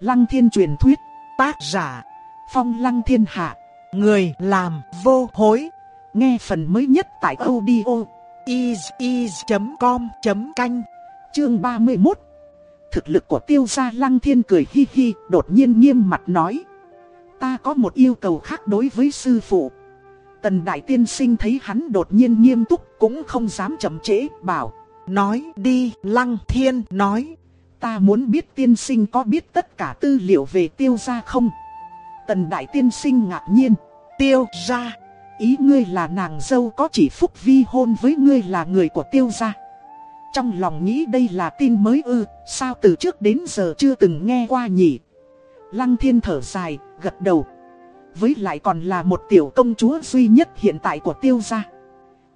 Lăng thiên truyền thuyết, tác giả, phong lăng thiên hạ, người làm vô hối. Nghe phần mới nhất tại audio is.com.canh, chương 31. Thực lực của tiêu gia lăng thiên cười hi hi, đột nhiên nghiêm mặt nói. Ta có một yêu cầu khác đối với sư phụ. Tần Đại Tiên Sinh thấy hắn đột nhiên nghiêm túc cũng không dám chậm trễ, bảo. Nói đi, Lăng Thiên nói. Ta muốn biết tiên sinh có biết tất cả tư liệu về tiêu gia không? Tần Đại Tiên Sinh ngạc nhiên. Tiêu gia, ý ngươi là nàng dâu có chỉ phúc vi hôn với ngươi là người của tiêu gia. Trong lòng nghĩ đây là tin mới ư, sao từ trước đến giờ chưa từng nghe qua nhỉ? Lăng Thiên thở dài, gật đầu. Với lại còn là một tiểu công chúa duy nhất hiện tại của tiêu gia.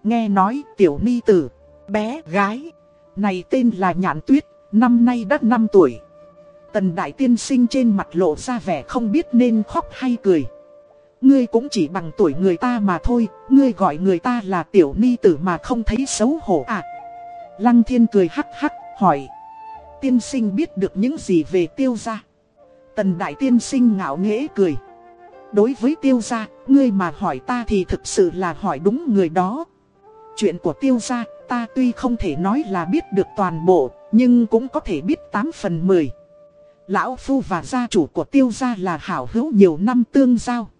Nghe nói tiểu ni tử, bé gái, này tên là Nhạn Tuyết, năm nay đã 5 tuổi. Tần Đại Tiên Sinh trên mặt lộ ra vẻ không biết nên khóc hay cười. Ngươi cũng chỉ bằng tuổi người ta mà thôi, ngươi gọi người ta là tiểu ni tử mà không thấy xấu hổ à. Lăng Thiên cười hắc hắc, hỏi. Tiên sinh biết được những gì về tiêu gia? Tần Đại Tiên Sinh ngạo nghễ cười. Đối với tiêu gia, ngươi mà hỏi ta thì thực sự là hỏi đúng người đó. Chuyện của tiêu gia, ta tuy không thể nói là biết được toàn bộ, nhưng cũng có thể biết 8 phần 10. Lão Phu và gia chủ của tiêu gia là hảo hữu nhiều năm tương giao.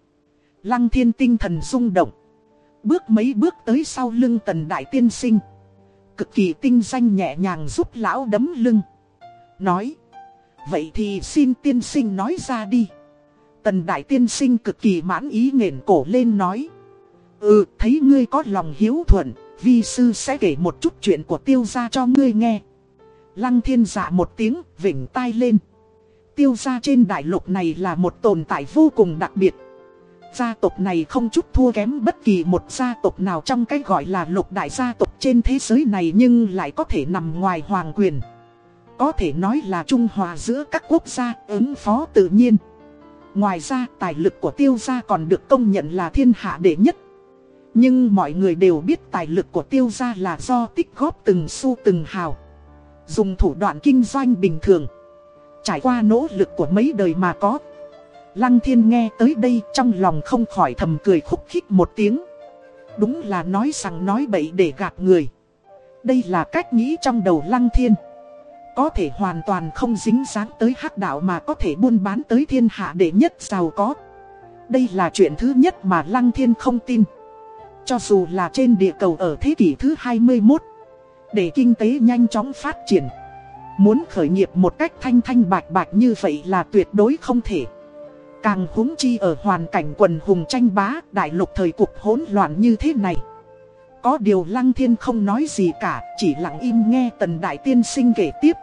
Lăng thiên tinh thần rung động. Bước mấy bước tới sau lưng tần đại tiên sinh. Cực kỳ tinh danh nhẹ nhàng giúp lão đấm lưng. Nói. Vậy thì xin tiên sinh nói ra đi. Tần đại tiên sinh cực kỳ mãn ý nghển cổ lên nói. Ừ, thấy ngươi có lòng hiếu thuận, vi sư sẽ kể một chút chuyện của tiêu gia cho ngươi nghe. Lăng thiên giả một tiếng, vỉnh tai lên. Tiêu gia trên đại lục này là một tồn tại vô cùng đặc biệt. Gia tộc này không chút thua kém bất kỳ một gia tộc nào trong cái gọi là lục đại gia tộc trên thế giới này nhưng lại có thể nằm ngoài hoàng quyền. Có thể nói là trung hòa giữa các quốc gia ứng phó tự nhiên. Ngoài ra tài lực của tiêu gia còn được công nhận là thiên hạ đệ nhất. Nhưng mọi người đều biết tài lực của tiêu gia là do tích góp từng xu từng hào. Dùng thủ đoạn kinh doanh bình thường. Trải qua nỗ lực của mấy đời mà có. Lăng thiên nghe tới đây trong lòng không khỏi thầm cười khúc khích một tiếng. Đúng là nói rằng nói bậy để gạt người. Đây là cách nghĩ trong đầu lăng thiên. Có thể hoàn toàn không dính dáng tới hắc đạo mà có thể buôn bán tới thiên hạ để nhất giàu có. Đây là chuyện thứ nhất mà Lăng Thiên không tin. Cho dù là trên địa cầu ở thế kỷ thứ 21, để kinh tế nhanh chóng phát triển. Muốn khởi nghiệp một cách thanh thanh bạch bạch như vậy là tuyệt đối không thể. Càng húng chi ở hoàn cảnh quần hùng tranh bá đại lục thời cuộc hỗn loạn như thế này. Có điều Lăng Thiên không nói gì cả, chỉ lặng im nghe Tần Đại Tiên Sinh kể tiếp.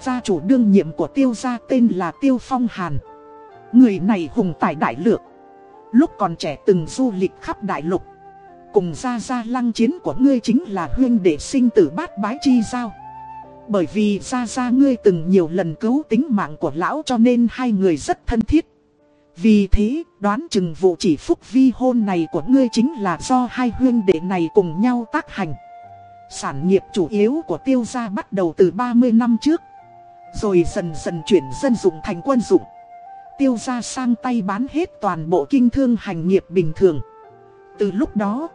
Gia chủ đương nhiệm của tiêu gia tên là Tiêu Phong Hàn. Người này hùng tài đại lược. Lúc còn trẻ từng du lịch khắp đại lục. Cùng gia gia lăng chiến của ngươi chính là huyên đệ sinh tử bát bái chi giao. Bởi vì gia gia ngươi từng nhiều lần cứu tính mạng của lão cho nên hai người rất thân thiết. Vì thế, đoán chừng vụ chỉ phúc vi hôn này của ngươi chính là do hai huyên đệ này cùng nhau tác hành. Sản nghiệp chủ yếu của tiêu gia bắt đầu từ 30 năm trước. Rồi dần dần chuyển dân dụng thành quân dụng. Tiêu gia sang tay bán hết toàn bộ kinh thương hành nghiệp bình thường. Từ lúc đó,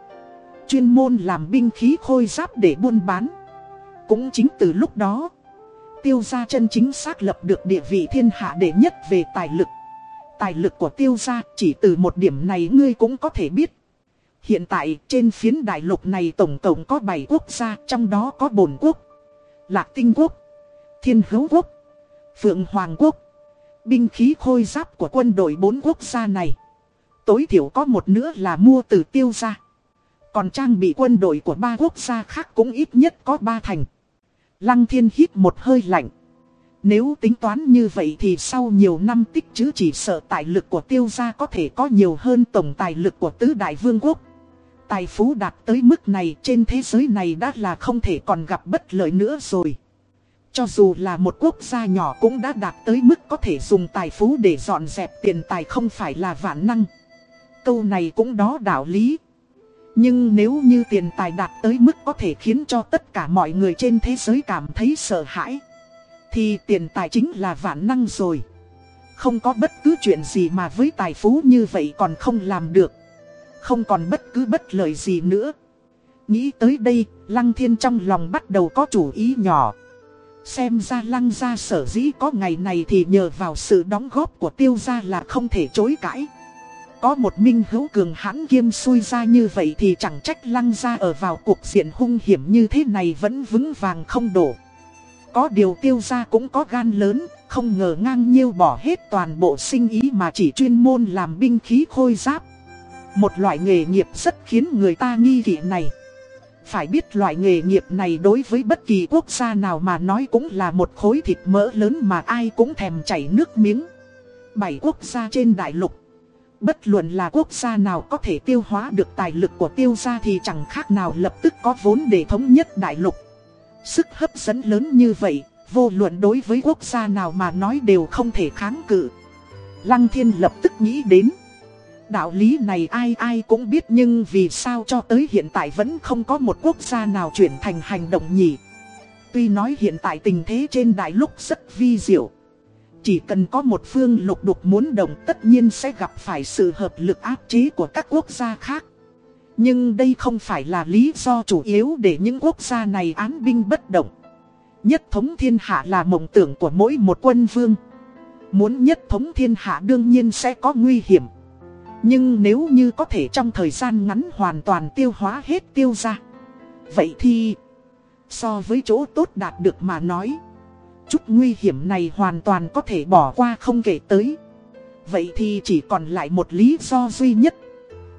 chuyên môn làm binh khí khôi giáp để buôn bán. Cũng chính từ lúc đó, tiêu gia chân chính xác lập được địa vị thiên hạ đệ nhất về tài lực. Tài lực của tiêu gia chỉ từ một điểm này ngươi cũng có thể biết. Hiện tại trên phiến đại lục này tổng cộng có 7 quốc gia trong đó có bồn quốc, lạc tinh quốc, thiên hữu quốc, phượng hoàng quốc. Binh khí khôi giáp của quân đội bốn quốc gia này. Tối thiểu có một nữa là mua từ tiêu gia. Còn trang bị quân đội của ba quốc gia khác cũng ít nhất có ba thành. Lăng thiên hít một hơi lạnh. Nếu tính toán như vậy thì sau nhiều năm tích chứ chỉ sợ tài lực của tiêu gia có thể có nhiều hơn tổng tài lực của tứ đại vương quốc. Tài phú đạt tới mức này trên thế giới này đã là không thể còn gặp bất lợi nữa rồi. Cho dù là một quốc gia nhỏ cũng đã đạt tới mức có thể dùng tài phú để dọn dẹp tiền tài không phải là vạn năng. Câu này cũng đó đạo lý. Nhưng nếu như tiền tài đạt tới mức có thể khiến cho tất cả mọi người trên thế giới cảm thấy sợ hãi Thì tiền tài chính là vạn năng rồi Không có bất cứ chuyện gì mà với tài phú như vậy còn không làm được. Không còn bất cứ bất lợi gì nữa. Nghĩ tới đây, Lăng Thiên trong lòng bắt đầu có chủ ý nhỏ. Xem ra Lăng gia sở dĩ có ngày này thì nhờ vào sự đóng góp của tiêu gia là không thể chối cãi. Có một minh hữu cường hãn kiêm xui ra như vậy thì chẳng trách Lăng gia ở vào cuộc diện hung hiểm như thế này vẫn vững vàng không đổ. Có điều tiêu gia cũng có gan lớn, không ngờ ngang nhiêu bỏ hết toàn bộ sinh ý mà chỉ chuyên môn làm binh khí khôi giáp. Một loại nghề nghiệp rất khiến người ta nghi kỵ này. Phải biết loại nghề nghiệp này đối với bất kỳ quốc gia nào mà nói cũng là một khối thịt mỡ lớn mà ai cũng thèm chảy nước miếng. Bảy quốc gia trên đại lục. Bất luận là quốc gia nào có thể tiêu hóa được tài lực của tiêu gia thì chẳng khác nào lập tức có vốn để thống nhất đại lục. Sức hấp dẫn lớn như vậy, vô luận đối với quốc gia nào mà nói đều không thể kháng cự. Lăng thiên lập tức nghĩ đến. Đạo lý này ai ai cũng biết nhưng vì sao cho tới hiện tại vẫn không có một quốc gia nào chuyển thành hành động nhỉ. Tuy nói hiện tại tình thế trên đại lục rất vi diệu. Chỉ cần có một phương lục đục muốn động tất nhiên sẽ gặp phải sự hợp lực áp chế của các quốc gia khác. Nhưng đây không phải là lý do chủ yếu để những quốc gia này án binh bất động. Nhất thống thiên hạ là mộng tưởng của mỗi một quân vương. Muốn nhất thống thiên hạ đương nhiên sẽ có nguy hiểm. Nhưng nếu như có thể trong thời gian ngắn hoàn toàn tiêu hóa hết tiêu ra. Vậy thì, so với chỗ tốt đạt được mà nói, chút nguy hiểm này hoàn toàn có thể bỏ qua không kể tới. Vậy thì chỉ còn lại một lý do duy nhất.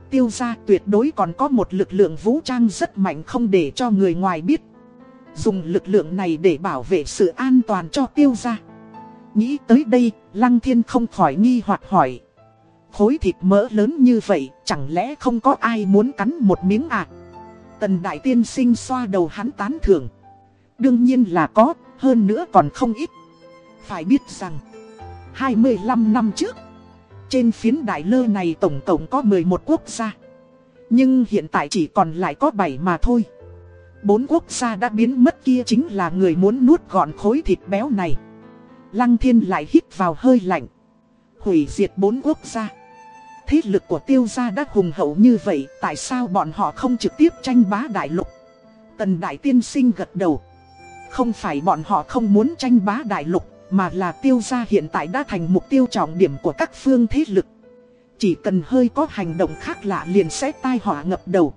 Tiêu gia tuyệt đối còn có một lực lượng vũ trang rất mạnh không để cho người ngoài biết. Dùng lực lượng này để bảo vệ sự an toàn cho tiêu gia. Nghĩ tới đây, Lăng Thiên không khỏi nghi hoặc hỏi. Khối thịt mỡ lớn như vậy, chẳng lẽ không có ai muốn cắn một miếng à? Tần Đại Tiên sinh xoa đầu hắn tán thưởng. Đương nhiên là có, hơn nữa còn không ít. Phải biết rằng, 25 năm trước, trên phiến đại lơ này tổng tổng có 11 quốc gia. Nhưng hiện tại chỉ còn lại có 7 mà thôi. Bốn quốc gia đã biến mất kia chính là người muốn nuốt gọn khối thịt béo này. Lăng thiên lại hít vào hơi lạnh. Hủy diệt bốn quốc gia. Thế lực của tiêu gia đã hùng hậu như vậy, tại sao bọn họ không trực tiếp tranh bá đại lục? Tần đại tiên sinh gật đầu. Không phải bọn họ không muốn tranh bá đại lục, mà là tiêu gia hiện tại đã thành mục tiêu trọng điểm của các phương thế lực. Chỉ cần hơi có hành động khác lạ liền sẽ tai họa ngập đầu.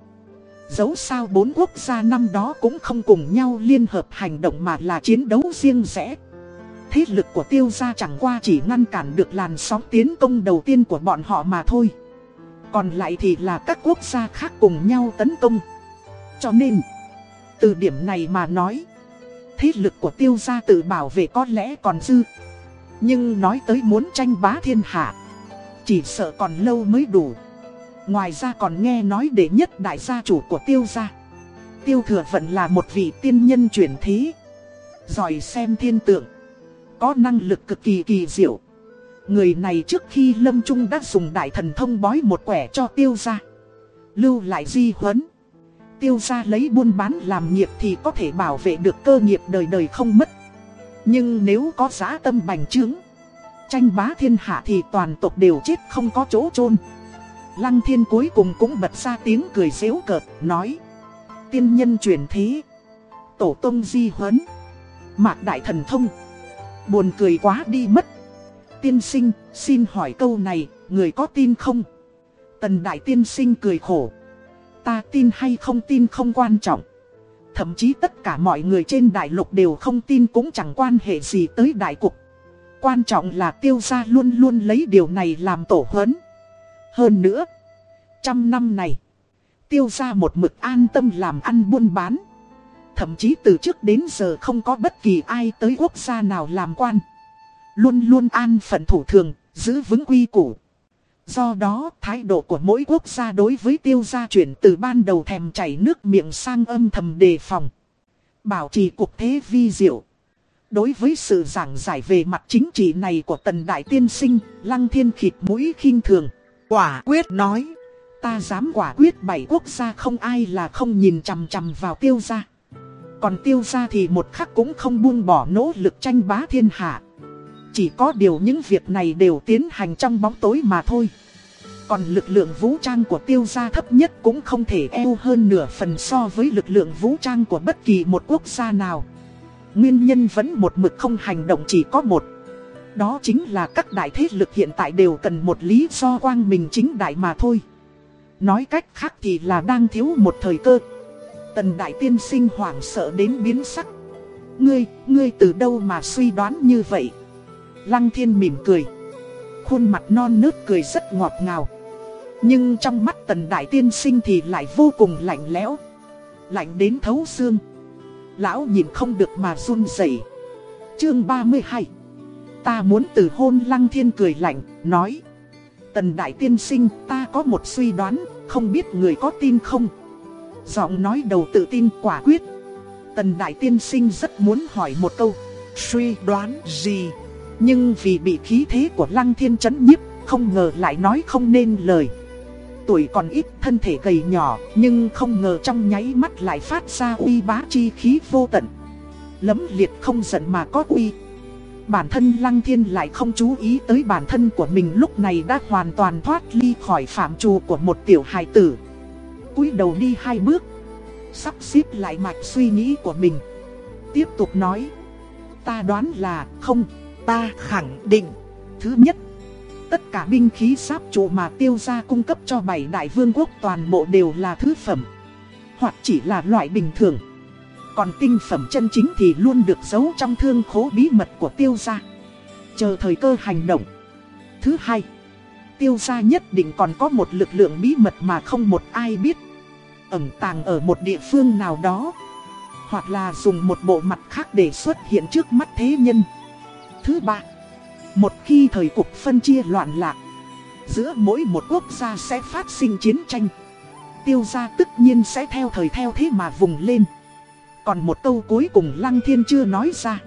Dẫu sao bốn quốc gia năm đó cũng không cùng nhau liên hợp hành động mà là chiến đấu riêng rẽ. Thế lực của tiêu gia chẳng qua chỉ ngăn cản được làn sóng tiến công đầu tiên của bọn họ mà thôi. Còn lại thì là các quốc gia khác cùng nhau tấn công. Cho nên, từ điểm này mà nói, thế lực của tiêu gia tự bảo vệ có lẽ còn dư. Nhưng nói tới muốn tranh bá thiên hạ, chỉ sợ còn lâu mới đủ. Ngoài ra còn nghe nói đệ nhất đại gia chủ của tiêu gia. Tiêu thừa vận là một vị tiên nhân chuyển thế. Giỏi xem thiên tượng. Có năng lực cực kỳ kỳ diệu. Người này trước khi lâm trung đã dùng đại thần thông bói một quẻ cho tiêu gia. Lưu lại di huấn. Tiêu gia lấy buôn bán làm nghiệp thì có thể bảo vệ được cơ nghiệp đời đời không mất. Nhưng nếu có giá tâm bành trướng. Tranh bá thiên hạ thì toàn tộc đều chết không có chỗ chôn Lăng thiên cuối cùng cũng bật ra tiếng cười xéo cợt, nói Tiên nhân truyền thế Tổ tông di huấn Mạc đại thần thông Buồn cười quá đi mất Tiên sinh, xin hỏi câu này, người có tin không? Tần đại tiên sinh cười khổ Ta tin hay không tin không quan trọng Thậm chí tất cả mọi người trên đại lục đều không tin cũng chẳng quan hệ gì tới đại cục Quan trọng là tiêu gia luôn luôn lấy điều này làm tổ huấn hơn nữa, trăm năm này, tiêu gia một mực an tâm làm ăn buôn bán. Thậm chí từ trước đến giờ không có bất kỳ ai tới quốc gia nào làm quan. Luôn luôn an phận thủ thường, giữ vững quy củ. Do đó, thái độ của mỗi quốc gia đối với tiêu gia chuyển từ ban đầu thèm chảy nước miệng sang âm thầm đề phòng. Bảo trì cuộc thế vi diệu. Đối với sự giảng giải về mặt chính trị này của tần đại tiên sinh, lăng thiên khịt mũi khinh thường. Quả quyết nói. Ta dám quả quyết bảy quốc gia không ai là không nhìn chằm chằm vào tiêu gia. Còn tiêu gia thì một khắc cũng không buông bỏ nỗ lực tranh bá thiên hạ. Chỉ có điều những việc này đều tiến hành trong bóng tối mà thôi còn lực lượng vũ trang của tiêu gia thấp nhất cũng không thể eo hơn nửa phần so với lực lượng vũ trang của bất kỳ một quốc gia nào. Nguyên nhân vẫn một mực không hành động chỉ có một. Đó chính là các đại thế lực hiện tại đều cần một lý do quang mình chính đại mà thôi. Nói cách khác thì là đang thiếu một thời cơ. Tần đại tiên sinh hoảng sợ đến biến sắc. Ngươi, ngươi từ đâu mà suy đoán như vậy? Lăng thiên mỉm cười. Khuôn mặt non nớt cười rất ngọt ngào. Nhưng trong mắt tần đại tiên sinh thì lại vô cùng lạnh lẽo. Lạnh đến thấu xương. Lão nhìn không được mà run rẩy. Chương 32 Ta muốn từ hôn lăng thiên cười lạnh, nói. Tần đại tiên sinh ta có một suy đoán, không biết người có tin không? Giọng nói đầu tự tin quả quyết. Tần đại tiên sinh rất muốn hỏi một câu. Suy đoán gì? Nhưng vì bị khí thế của lăng thiên chấn nhiếp, Không ngờ lại nói không nên lời. Tuổi còn ít, thân thể gầy nhỏ, Nhưng không ngờ trong nháy mắt lại phát ra uy bá chi khí vô tận. Lấm liệt không giận mà có uy. Bản thân Lăng Thiên lại không chú ý tới bản thân của mình lúc này đã hoàn toàn thoát ly khỏi phạm trù của một tiểu hài tử. Cúi đầu đi hai bước. Sắp xếp lại mạch suy nghĩ của mình. Tiếp tục nói. Ta đoán là không. Ta khẳng định. Thứ nhất, Tất cả binh khí sáp trụ mà tiêu gia cung cấp cho bảy đại vương quốc toàn bộ đều là thứ phẩm, Hoặc chỉ là loại bình thường. Còn tinh phẩm chân chính thì luôn được giấu trong thương khố bí mật của tiêu gia. Chờ thời cơ hành động. Thứ hai, Tiêu gia nhất định còn có một lực lượng bí mật mà không một ai biết. Ẩn tàng ở một địa phương nào đó, Hoặc là dùng một bộ mặt khác để xuất hiện trước mắt thế nhân. Thứ ba. Một khi thời cục phân chia loạn lạc, Giữa mỗi một quốc gia sẽ phát sinh chiến tranh. Tiêu gia tất nhiên sẽ theo thời theo thế mà vùng lên. Còn một câu cuối cùng Lăng Thiên chưa nói ra.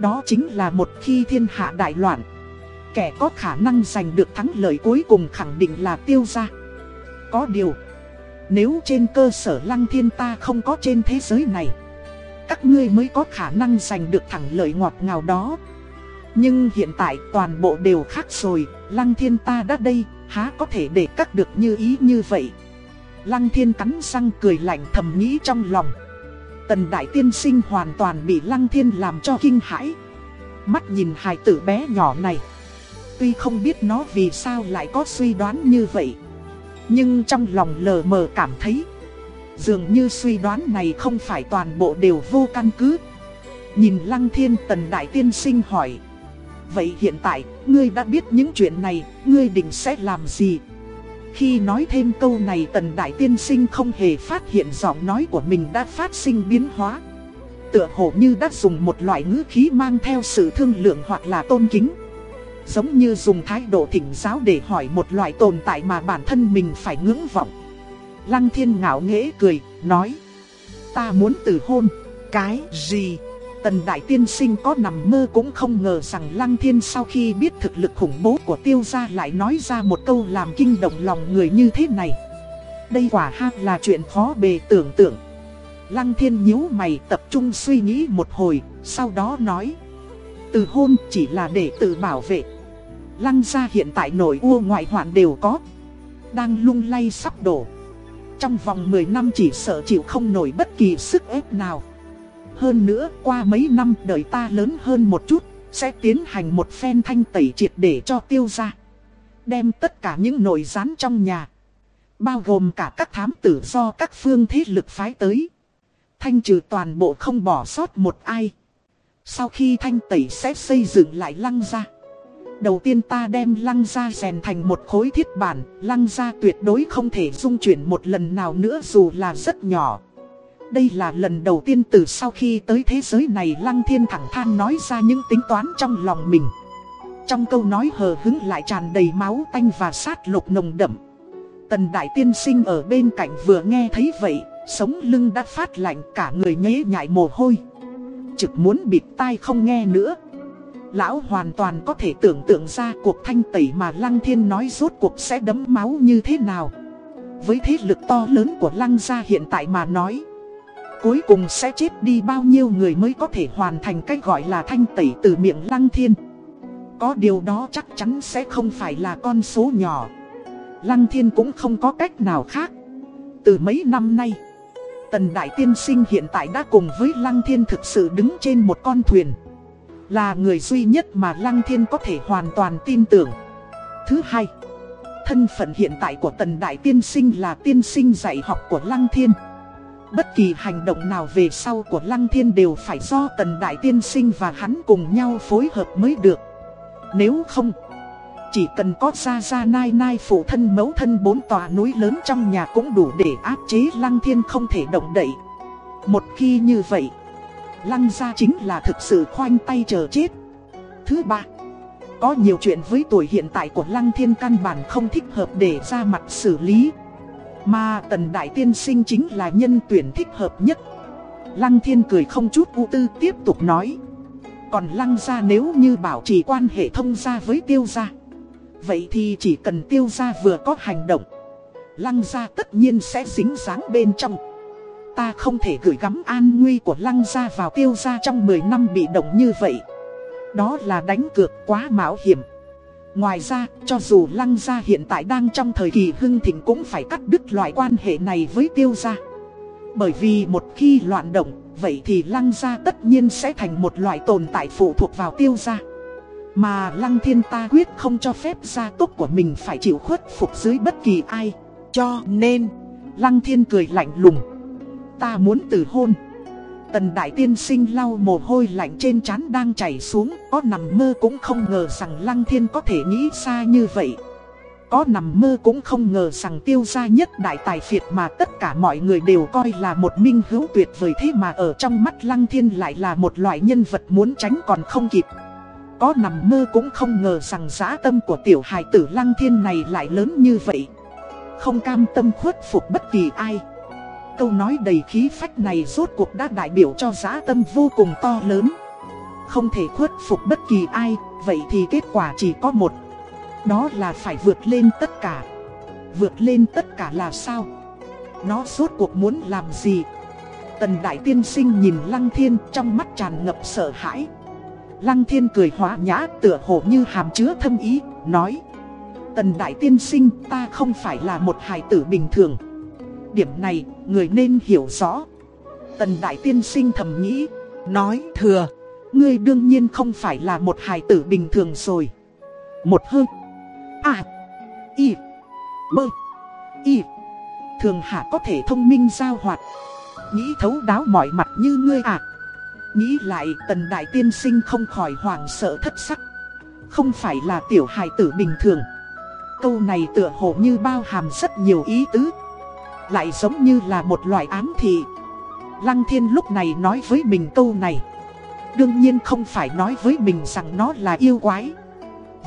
Đó chính là một khi thiên hạ đại loạn, Kẻ có khả năng giành được thắng lợi cuối cùng khẳng định là tiêu gia. Có điều, nếu trên cơ sở lăng thiên ta không có trên thế giới này, Các ngươi mới có khả năng giành được thẳng lợi ngọt ngào đó. Nhưng hiện tại toàn bộ đều khác rồi, Lăng thiên ta đã đây, Há có thể để cắt được như ý như vậy? Lăng thiên cắn răng cười lạnh thầm nghĩ trong lòng. Tần đại tiên sinh hoàn toàn bị lăng thiên làm cho kinh hãi. Mắt nhìn hài tử bé nhỏ này. Tuy không biết nó vì sao lại có suy đoán như vậy. Nhưng trong lòng lờ mờ cảm thấy, Dường như suy đoán này không phải toàn bộ đều vô căn cứ. Nhìn Lăng Thiên, Tần Đại Tiên Sinh hỏi Vậy hiện tại, ngươi đã biết những chuyện này, ngươi định sẽ làm gì? Khi nói thêm câu này Tần Đại Tiên Sinh không hề phát hiện giọng nói của mình đã phát sinh biến hóa Tựa hồ như đã dùng một loại ngữ khí mang theo sự thương lượng hoặc là tôn kính Giống như dùng thái độ thỉnh giáo để hỏi một loại tồn tại mà bản thân mình phải ngưỡng vọng Lăng thiên ngạo nghễ cười, nói Ta muốn từ hôn, cái gì? Tần đại tiên sinh có nằm mơ cũng không ngờ rằng Lăng thiên sau khi biết thực lực khủng bố của tiêu gia lại nói ra một câu làm kinh động lòng người như thế này. Đây quả ha là chuyện khó bề tưởng tượng. Lăng thiên nhíu mày tập trung suy nghĩ một hồi, sau đó nói. Từ hôn chỉ là để tự bảo vệ. Lăng gia hiện tại nội u ngoại hoạn đều có. Đang lung lay sắp đổ. Trong vòng 10 năm chỉ sợ chịu không nổi bất kỳ sức ép nào. Hơn nữa qua mấy năm đời ta lớn hơn một chút Sẽ tiến hành một phen thanh tẩy triệt để cho tiêu ra. Đem tất cả những nội gián trong nhà Bao gồm cả các thám tử do các phương thế lực phái tới. Thanh trừ toàn bộ không bỏ sót một ai. Sau khi thanh tẩy sẽ xây dựng lại lăng ra Đầu tiên ta đem lăng ra rèn thành một khối thiết bản, lăng ra tuyệt đối không thể dung chuyển một lần nào nữa dù là rất nhỏ. Đây là lần đầu tiên từ sau khi tới thế giới này lăng thiên thẳng than nói ra những tính toán trong lòng mình. Trong câu nói hờ hứng lại tràn đầy máu tanh và sát lục nồng đậm. Tần đại tiên sinh ở bên cạnh vừa nghe thấy vậy, sống lưng đã phát lạnh cả người nhế nhại mồ hôi. Trực muốn bịt tai không nghe nữa. Lão hoàn toàn có thể tưởng tượng ra cuộc thanh tẩy mà Lăng Thiên nói rốt cuộc sẽ đấm máu như thế nào. Với thế lực to lớn của Lăng gia hiện tại mà nói. Cuối cùng sẽ chết đi bao nhiêu người mới có thể hoàn thành cách gọi là thanh tẩy từ miệng Lăng Thiên. Có điều đó chắc chắn sẽ không phải là con số nhỏ. Lăng thiên cũng không có cách nào khác. Từ mấy năm nay, Tần Đại Tiên Sinh hiện tại đã cùng với Lăng Thiên thực sự đứng trên một con thuyền. Là người duy nhất mà Lăng Thiên có thể hoàn toàn tin tưởng. Thứ hai, Thân phận hiện tại của Tần Đại Tiên Sinh là tiên sinh dạy học của Lăng Thiên. Bất kỳ hành động nào về sau của Lăng Thiên đều phải do Tần Đại Tiên Sinh và hắn cùng nhau phối hợp mới được. Nếu không, Chỉ cần có ra ra nai nai phụ thân mẫu thân bốn tòa núi lớn trong nhà cũng đủ để áp chế Lăng Thiên không thể động đậy. Một khi như vậy, Lăng gia chính là thực sự khoanh tay chờ chết. Thứ ba, Có nhiều chuyện với tuổi hiện tại của Lăng Thiên căn bản không thích hợp để ra mặt xử lý mà tần đại tiên sinh chính là nhân tuyển thích hợp nhất. Lăng thiên cười không chút ưu tư tiếp tục nói. Còn lăng gia nếu như bảo trì quan hệ thông gia với tiêu gia, Vậy thì chỉ cần tiêu gia vừa có hành động, Lăng gia tất nhiên sẽ dính dáng bên trong. Ta không thể gửi gắm an nguy của lăng gia vào tiêu gia trong 10 năm bị động như vậy. Đó là đánh cược quá mạo hiểm. Ngoài ra, cho dù Lăng Gia hiện tại đang trong thời kỳ hưng thịnh cũng phải cắt đứt loại quan hệ này với Tiêu Gia. Bởi vì một khi loạn động, vậy thì Lăng Gia tất nhiên sẽ thành một loại tồn tại phụ thuộc vào Tiêu Gia. Mà Lăng Thiên ta quyết không cho phép gia túc của mình phải chịu khuất phục dưới bất kỳ ai. Cho nên, Lăng Thiên cười lạnh lùng. Ta muốn từ hôn. Tần Đại Tiên sinh lau mồ hôi lạnh trên trán đang chảy xuống, Có nằm mơ cũng không ngờ rằng Lăng Thiên có thể nghĩ xa như vậy. Có nằm mơ cũng không ngờ rằng tiêu gia nhất đại tài phiệt mà tất cả mọi người đều coi là một minh hữu tuyệt vời thế mà ở trong mắt Lăng Thiên lại là một loại nhân vật muốn tránh còn không kịp. Có nằm mơ cũng không ngờ rằng giá tâm của tiểu hài tử Lăng Thiên này lại lớn như vậy. Không cam tâm khuất phục bất kỳ ai câu nói đầy khí phách này rốt cuộc đã đại biểu cho giá tâm vô cùng to lớn. Không thể khuất phục bất kỳ ai, vậy thì kết quả chỉ có một. Đó là phải vượt lên tất cả. Vượt lên tất cả là sao? Nó rốt cuộc muốn làm gì? Tần Đại Tiên Sinh nhìn Lăng Thiên trong mắt tràn ngập sợ hãi. Lăng Thiên cười hóa nhã tựa hồ như hàm chứa thâm ý, nói Tần Đại Tiên Sinh ta không phải là một hài tử bình thường điểm này, người nên hiểu rõ. Tần Đại Tiên sinh thầm nghĩ, nói thừa, ngươi đương nhiên không phải là một hài tử bình thường rồi. Một hơ, à, y, mơ, y, thường hạ có thể thông minh giao hoạt, nghĩ thấu đáo mọi mặt như ngươi à. Nghĩ lại tần đại tiên sinh không khỏi hoảng sợ thất sắc Không phải là tiểu hài tử bình thường Câu này tựa hồ như bao hàm rất nhiều ý tứ lại giống như là một loại ám thị. Lăng thiên lúc này nói với mình câu này. Đương nhiên không phải nói với mình rằng nó là yêu quái.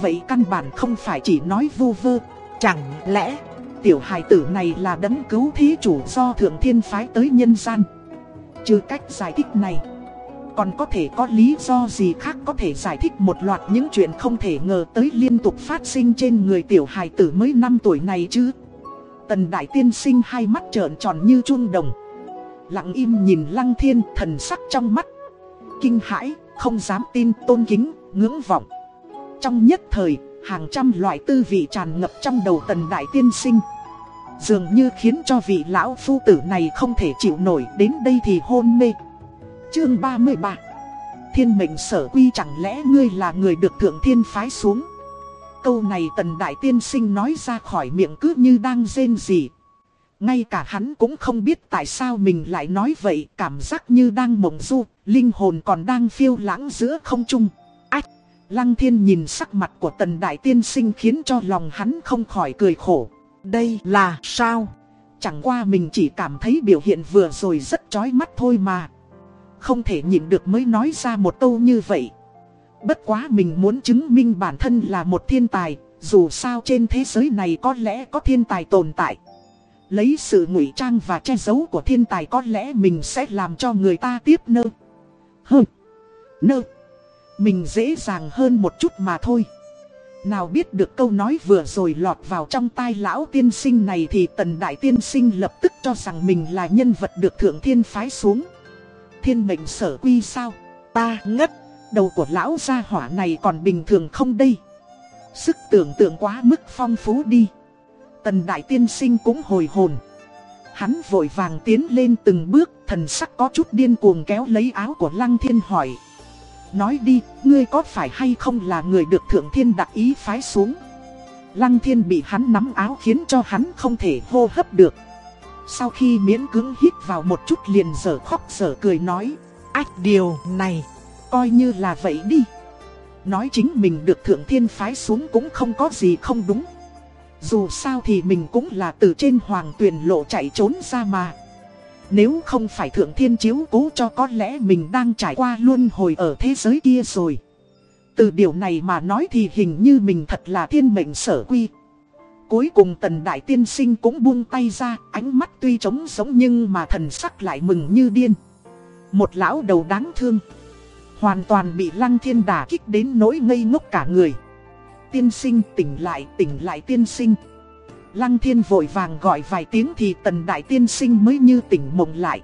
Vậy căn bản không phải chỉ nói vu vơ. Chẳng lẽ, tiểu hài tử này là đấng cứu thí chủ do thượng thiên phái tới nhân gian? Trừ cách giải thích này, Còn có thể có lý do gì khác có thể giải thích một loạt những chuyện không thể ngờ tới liên tục phát sinh trên người tiểu hài tử mới 5 tuổi này chứ? Tần đại tiên sinh hai mắt trợn tròn như chuông đồng. Lặng im nhìn lăng thiên thần sắc trong mắt. Kinh hãi, không dám tin, tôn kính, ngưỡng vọng. Trong nhất thời, hàng trăm loại tư vị tràn ngập trong đầu tần đại tiên sinh. Dường như khiến cho vị lão phu tử này không thể chịu nổi đến đây thì hôn mê. Chương 33 Thiên mệnh sở quy chẳng lẽ ngươi là người được thượng thiên phái xuống? Câu này tần đại tiên sinh nói ra khỏi miệng cứ như đang rên gì. Ngay cả hắn cũng không biết tại sao mình lại nói vậy, cảm giác như đang mộng du, linh hồn còn đang phiêu lãng giữa không trung. Ách! Lăng thiên nhìn sắc mặt của tần đại tiên sinh khiến cho lòng hắn không khỏi cười khổ. Đây là sao? Chẳng qua mình chỉ cảm thấy biểu hiện vừa rồi rất chói mắt thôi mà. Không thể nhịn được mới nói ra một câu như vậy. Bất quá mình muốn chứng minh bản thân là một thiên tài, dù sao trên thế giới này có lẽ có thiên tài tồn tại. Lấy sự ngụy trang và che giấu của thiên tài có lẽ mình sẽ làm cho người ta tiếp nơ. Hơn. Nơ. Mình dễ dàng hơn một chút mà thôi. Nào biết được câu nói vừa rồi lọt vào trong tai lão tiên sinh này thì tần đại tiên sinh lập tức cho rằng mình là nhân vật được thượng thiên phái xuống. Thiên mệnh sở quy sao? Ta ngất. Đầu của lão gia hỏa này còn bình thường không đây? Sức tưởng tượng quá mức phong phú đi. Tần đại tiên sinh cũng hồi hồn. Hắn vội vàng tiến lên từng bước Thần sắc có chút điên cuồng kéo lấy áo của lăng thiên hỏi. Nói đi, ngươi có phải hay không là người được thượng thiên đặc ý phái xuống? Lăng thiên bị hắn nắm áo khiến cho hắn không thể hô hấp được. Sau khi miễn cứng hít vào một chút liền dở khóc dở cười nói Ách điều này, coi như là vậy đi. Nói chính mình được thượng thiên phái xuống cũng không có gì không đúng. Dù sao thì mình cũng là từ trên hoàng tuyền lộ chạy trốn ra mà. Nếu không phải thượng thiên chiếu cố cho có lẽ mình đang trải qua luôn hồi ở thế giới kia rồi. Từ điều này mà nói thì hình như mình thật là thiên mệnh sở quy. Cuối cùng tần đại tiên sinh cũng buông tay ra, Ánh mắt tuy trống giống nhưng mà thần sắc lại mừng như điên. Một lão đầu đáng thương. Hoàn toàn bị lăng thiên đả kích đến nỗi ngây ngốc cả người. Tiên sinh, tỉnh lại tỉnh lại tiên sinh. Lăng thiên vội vàng gọi vài tiếng thì tần đại tiên sinh mới như tỉnh mộng lại.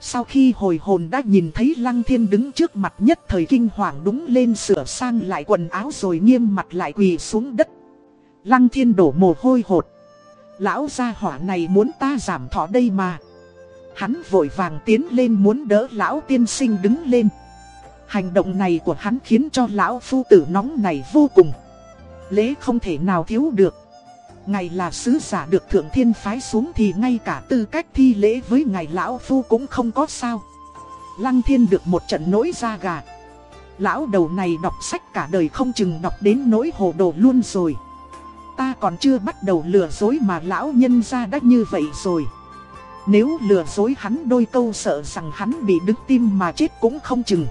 Sau khi hồi hồn đã nhìn thấy lăng thiên đứng trước mặt nhất thời kinh hoàng đúng lên sửa sang lại quần áo rồi nghiêm mặt lại quỳ xuống đất. Lăng thiên đổ mồ hôi hột. Lão gia hỏa này muốn ta giảm thọ đây mà. Hắn vội vàng tiến lên muốn đỡ lão tiên sinh đứng lên. Hành động này của hắn khiến cho lão phu tử nóng này vô cùng. Lễ không thể nào thiếu được. Ngày là sứ giả được thượng thiên phái xuống thì ngay cả tư cách thi lễ với ngài lão phu cũng không có sao. Lăng thiên được một trận nỗi da gà. Lão đầu này đọc sách cả đời không chừng đọc đến nỗi hồ đồ luôn rồi. Ta còn chưa bắt đầu lừa dối mà lão nhân ra đã như vậy rồi. Nếu lừa dối hắn đôi câu sợ rằng hắn bị đứng tim mà chết cũng không chừng.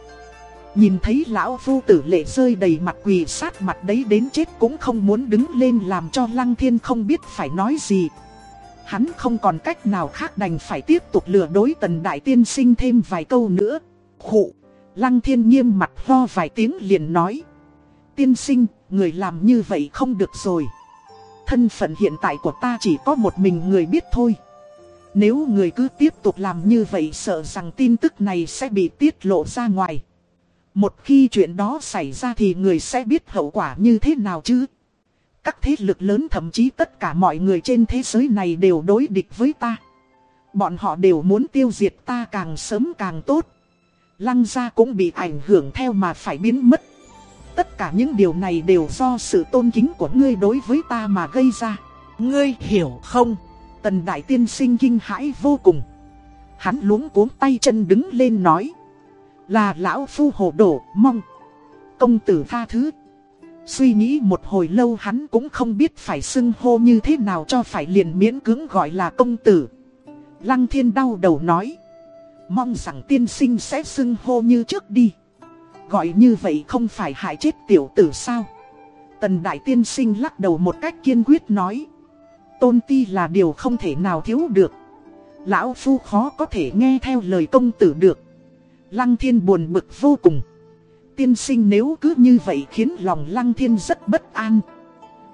Nhìn thấy lão phu tử lệ rơi đầy mặt quỳ sát mặt đấy đến chết cũng không muốn đứng lên làm cho lăng thiên không biết phải nói gì. Hắn không còn cách nào khác đành phải tiếp tục lừa đối tần đại tiên sinh thêm vài câu nữa. Khụ, lăng thiên nghiêm mặt ho vài tiếng liền nói. Tiên sinh, người làm như vậy không được rồi. Thân phận hiện tại của ta chỉ có một mình người biết thôi. Nếu người cứ tiếp tục làm như vậy sợ rằng tin tức này sẽ bị tiết lộ ra ngoài. Một khi chuyện đó xảy ra thì người sẽ biết hậu quả như thế nào chứ? Các thế lực lớn, thậm chí tất cả mọi người trên thế giới này đều đối địch với ta. Bọn họ đều muốn tiêu diệt ta càng sớm càng tốt. Lăng gia cũng bị ảnh hưởng theo mà phải biến mất. Tất cả những điều này đều do sự tôn kính của ngươi đối với ta mà gây ra. Ngươi hiểu không? Tần Đại Tiên sinh kinh hãi vô cùng. Hắn luống cuống tay chân đứng lên nói. Là lão phu hồ đổ, mong. Công tử tha thứ. Suy nghĩ một hồi lâu hắn cũng không biết phải xưng hô như thế nào cho phải liền miễn cưỡng gọi là công tử. Lăng thiên đau đầu nói. Mong rằng tiên sinh sẽ xưng hô như trước đi. Gọi như vậy không phải hại chết tiểu tử sao. Tần đại tiên sinh lắc đầu một cách kiên quyết nói. Tôn ti là điều không thể nào thiếu được. Lão phu khó có thể nghe theo lời công tử được. Lăng thiên buồn bực vô cùng. Tiên sinh nếu cứ như vậy khiến lòng lăng thiên rất bất an.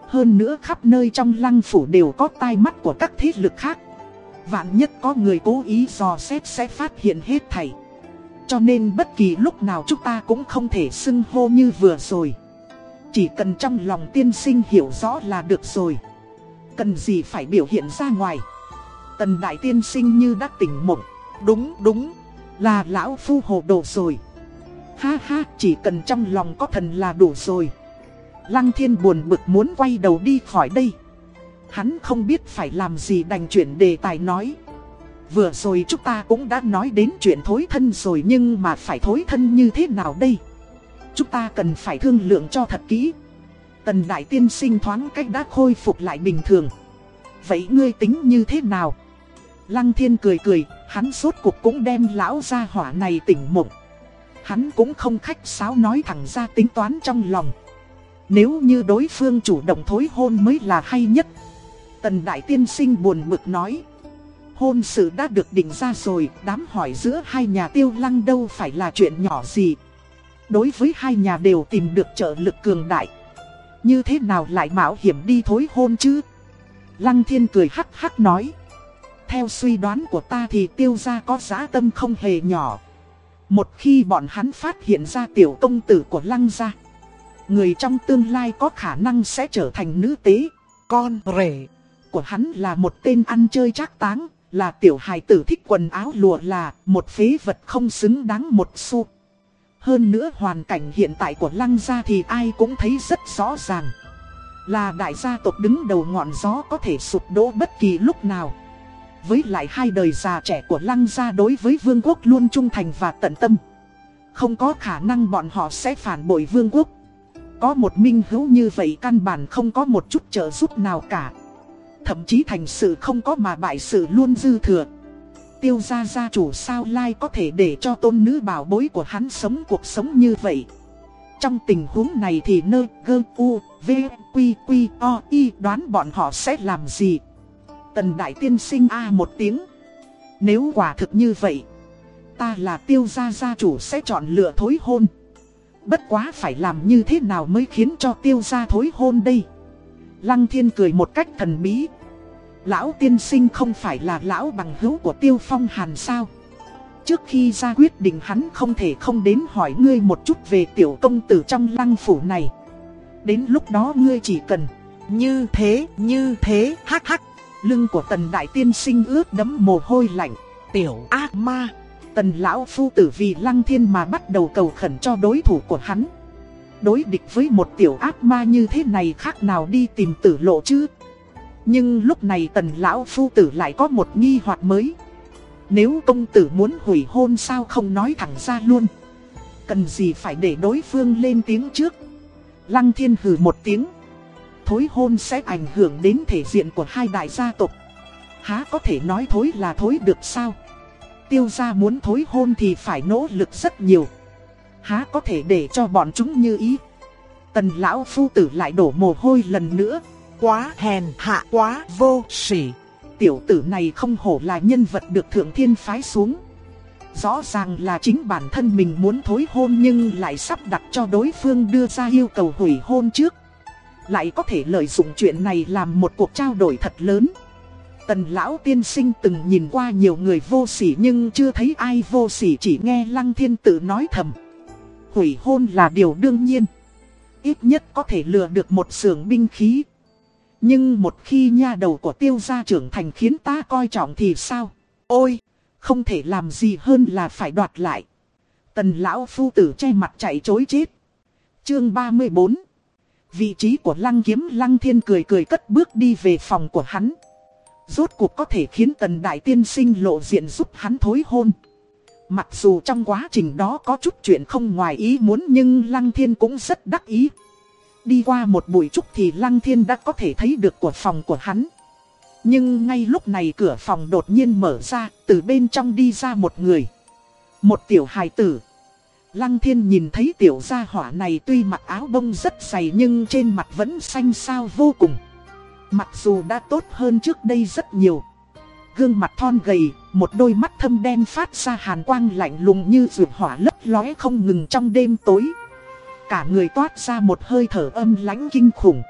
Hơn nữa khắp nơi trong lăng phủ đều có tai mắt của các thế lực khác. Vạn nhất có người cố ý dò xét sẽ phát hiện hết thảy. Cho nên bất kỳ lúc nào chúng ta cũng không thể xưng hô như vừa rồi. Chỉ cần trong lòng tiên sinh hiểu rõ là được rồi. Cần gì phải biểu hiện ra ngoài. Tần đại tiên sinh như đã tỉnh mộng. Đúng đúng. Là lão phu hồ đồ rồi. Ha ha, chỉ cần trong lòng có thần là đủ rồi. Lăng thiên buồn bực muốn quay đầu đi khỏi đây. Hắn không biết phải làm gì đành chuyển đề tài nói. Vừa rồi chúng ta cũng đã nói đến chuyện thối thân rồi nhưng mà phải thối thân như thế nào đây? Chúng ta cần phải thương lượng cho thật kỹ. Tần đại tiên sinh thoáng cách đã khôi phục lại bình thường. Vậy ngươi tính như thế nào? Lăng thiên cười cười, hắn suốt cuộc cũng đem lão gia hỏa này tỉnh mộng. Hắn cũng không khách sáo nói thẳng ra tính toán trong lòng. Nếu như đối phương chủ động thối hôn mới là hay nhất. Tần Đại Tiên Sinh buồn bực nói. Hôn sự đã được định ra rồi, đám hỏi giữa hai nhà tiêu lăng đâu phải là chuyện nhỏ gì. Đối với hai nhà đều tìm được trợ lực cường đại. Như thế nào lại mạo hiểm đi thối hôn chứ? Lăng thiên cười hắc hắc nói. Theo suy đoán của ta thì tiêu gia có giá tâm không hề nhỏ. Một khi bọn hắn phát hiện ra tiểu công tử của lăng gia, Người trong tương lai có khả năng sẽ trở thành nữ tế, Con rể của hắn là một tên ăn chơi trác táng, Là tiểu hài tử thích quần áo lụa là một phế vật không xứng đáng một xu. Hơn nữa hoàn cảnh hiện tại của lăng gia thì ai cũng thấy rất rõ ràng. Là đại gia tộc đứng đầu ngọn gió có thể sụp đổ bất kỳ lúc nào với lại hai đời già trẻ của lăng gia đối với vương quốc luôn trung thành và tận tâm. Không có khả năng bọn họ sẽ phản bội vương quốc. Có một minh hữu như vậy căn bản không có một chút trợ giúp nào cả. Thậm chí thành sự không có mà bại sự luôn dư thừa. Tiêu gia gia chủ sao lai có thể để cho tôn nữ bảo bối của hắn sống cuộc sống như vậy? Trong tình huống này thì nơi gơ u, v, quy quy, o, y đoán bọn họ sẽ làm gì? Tần Đại Tiên sinh A một tiếng. Nếu quả thực như vậy, ta là tiêu gia gia chủ sẽ chọn lựa thối hôn. Bất quá phải làm như thế nào mới khiến cho tiêu gia thối hôn đây? Lăng thiên cười một cách thần bí. Lão tiên sinh không phải là lão bằng hữu của tiêu phong hàn sao? Trước khi ra quyết định hắn không thể không đến hỏi ngươi một chút về tiểu công tử trong lăng phủ này. Đến lúc đó ngươi chỉ cần như thế, như thế, hắc hắc. Lưng của tần đại tiên sinh ướt đẫm mồ hôi lạnh. Tiểu ác ma. Tần lão phu tử vì lăng thiên mà bắt đầu cầu khẩn cho đối thủ của hắn. Đối địch với một tiểu ác ma như thế này khác nào đi tìm tử lộ chứ. Nhưng lúc này tần lão phu tử lại có một nghi hoặc mới. Nếu công tử muốn hủy hôn sao không nói thẳng ra luôn. Cần gì phải để đối phương lên tiếng trước. Lăng thiên hừ một tiếng thối hôn sẽ ảnh hưởng đến thể diện của hai đại gia tộc. Há có thể nói thối là thối được sao? Tiêu gia muốn thối hôn thì phải nỗ lực rất nhiều. Há có thể để cho bọn chúng như ý. Tần lão phu tử lại đổ mồ hôi lần nữa. Quá hèn hạ, quá vô sỉ. Tiểu tử này không hổ là nhân vật được thượng thiên phái xuống. Rõ ràng là chính bản thân mình muốn thối hôn nhưng lại sắp đặt cho đối phương đưa ra yêu cầu hủy hôn trước. Lại có thể lợi dụng chuyện này làm một cuộc trao đổi thật lớn. Tần lão tiên sinh từng nhìn qua nhiều người vô sỉ nhưng chưa thấy ai vô sỉ chỉ nghe lăng thiên tự nói thầm. Hủy hôn là điều đương nhiên. Ít nhất có thể lừa được một xưởng binh khí. Nhưng một khi nha đầu của tiêu gia trưởng thành khiến ta coi trọng thì sao? Ôi, không thể làm gì hơn là phải đoạt lại. Tần lão phu tử che mặt chạy chối chết. Chương 34 Vị trí của lăng kiếm lăng thiên cười cười cất bước đi về phòng của hắn. Rốt cuộc có thể khiến tần đại tiên sinh lộ diện giúp hắn thối hôn. Mặc dù trong quá trình đó có chút chuyện không ngoài ý muốn nhưng lăng thiên cũng rất đắc ý. Đi qua một buổi trúc thì lăng thiên đã có thể thấy được của phòng của hắn. Nhưng ngay lúc này cửa phòng đột nhiên mở ra, từ bên trong đi ra một người. Một tiểu hài tử. Lăng thiên nhìn thấy tiểu gia hỏa này tuy mặc áo bông rất dày nhưng trên mặt vẫn xanh xao vô cùng. Mặc dù đã tốt hơn trước đây rất nhiều. Gương mặt thon gầy, một đôi mắt thâm đen phát ra hàn quang lạnh lùng như rượu hỏa lấp lóe không ngừng trong đêm tối. Cả người toát ra một hơi thở âm lãnh kinh khủng.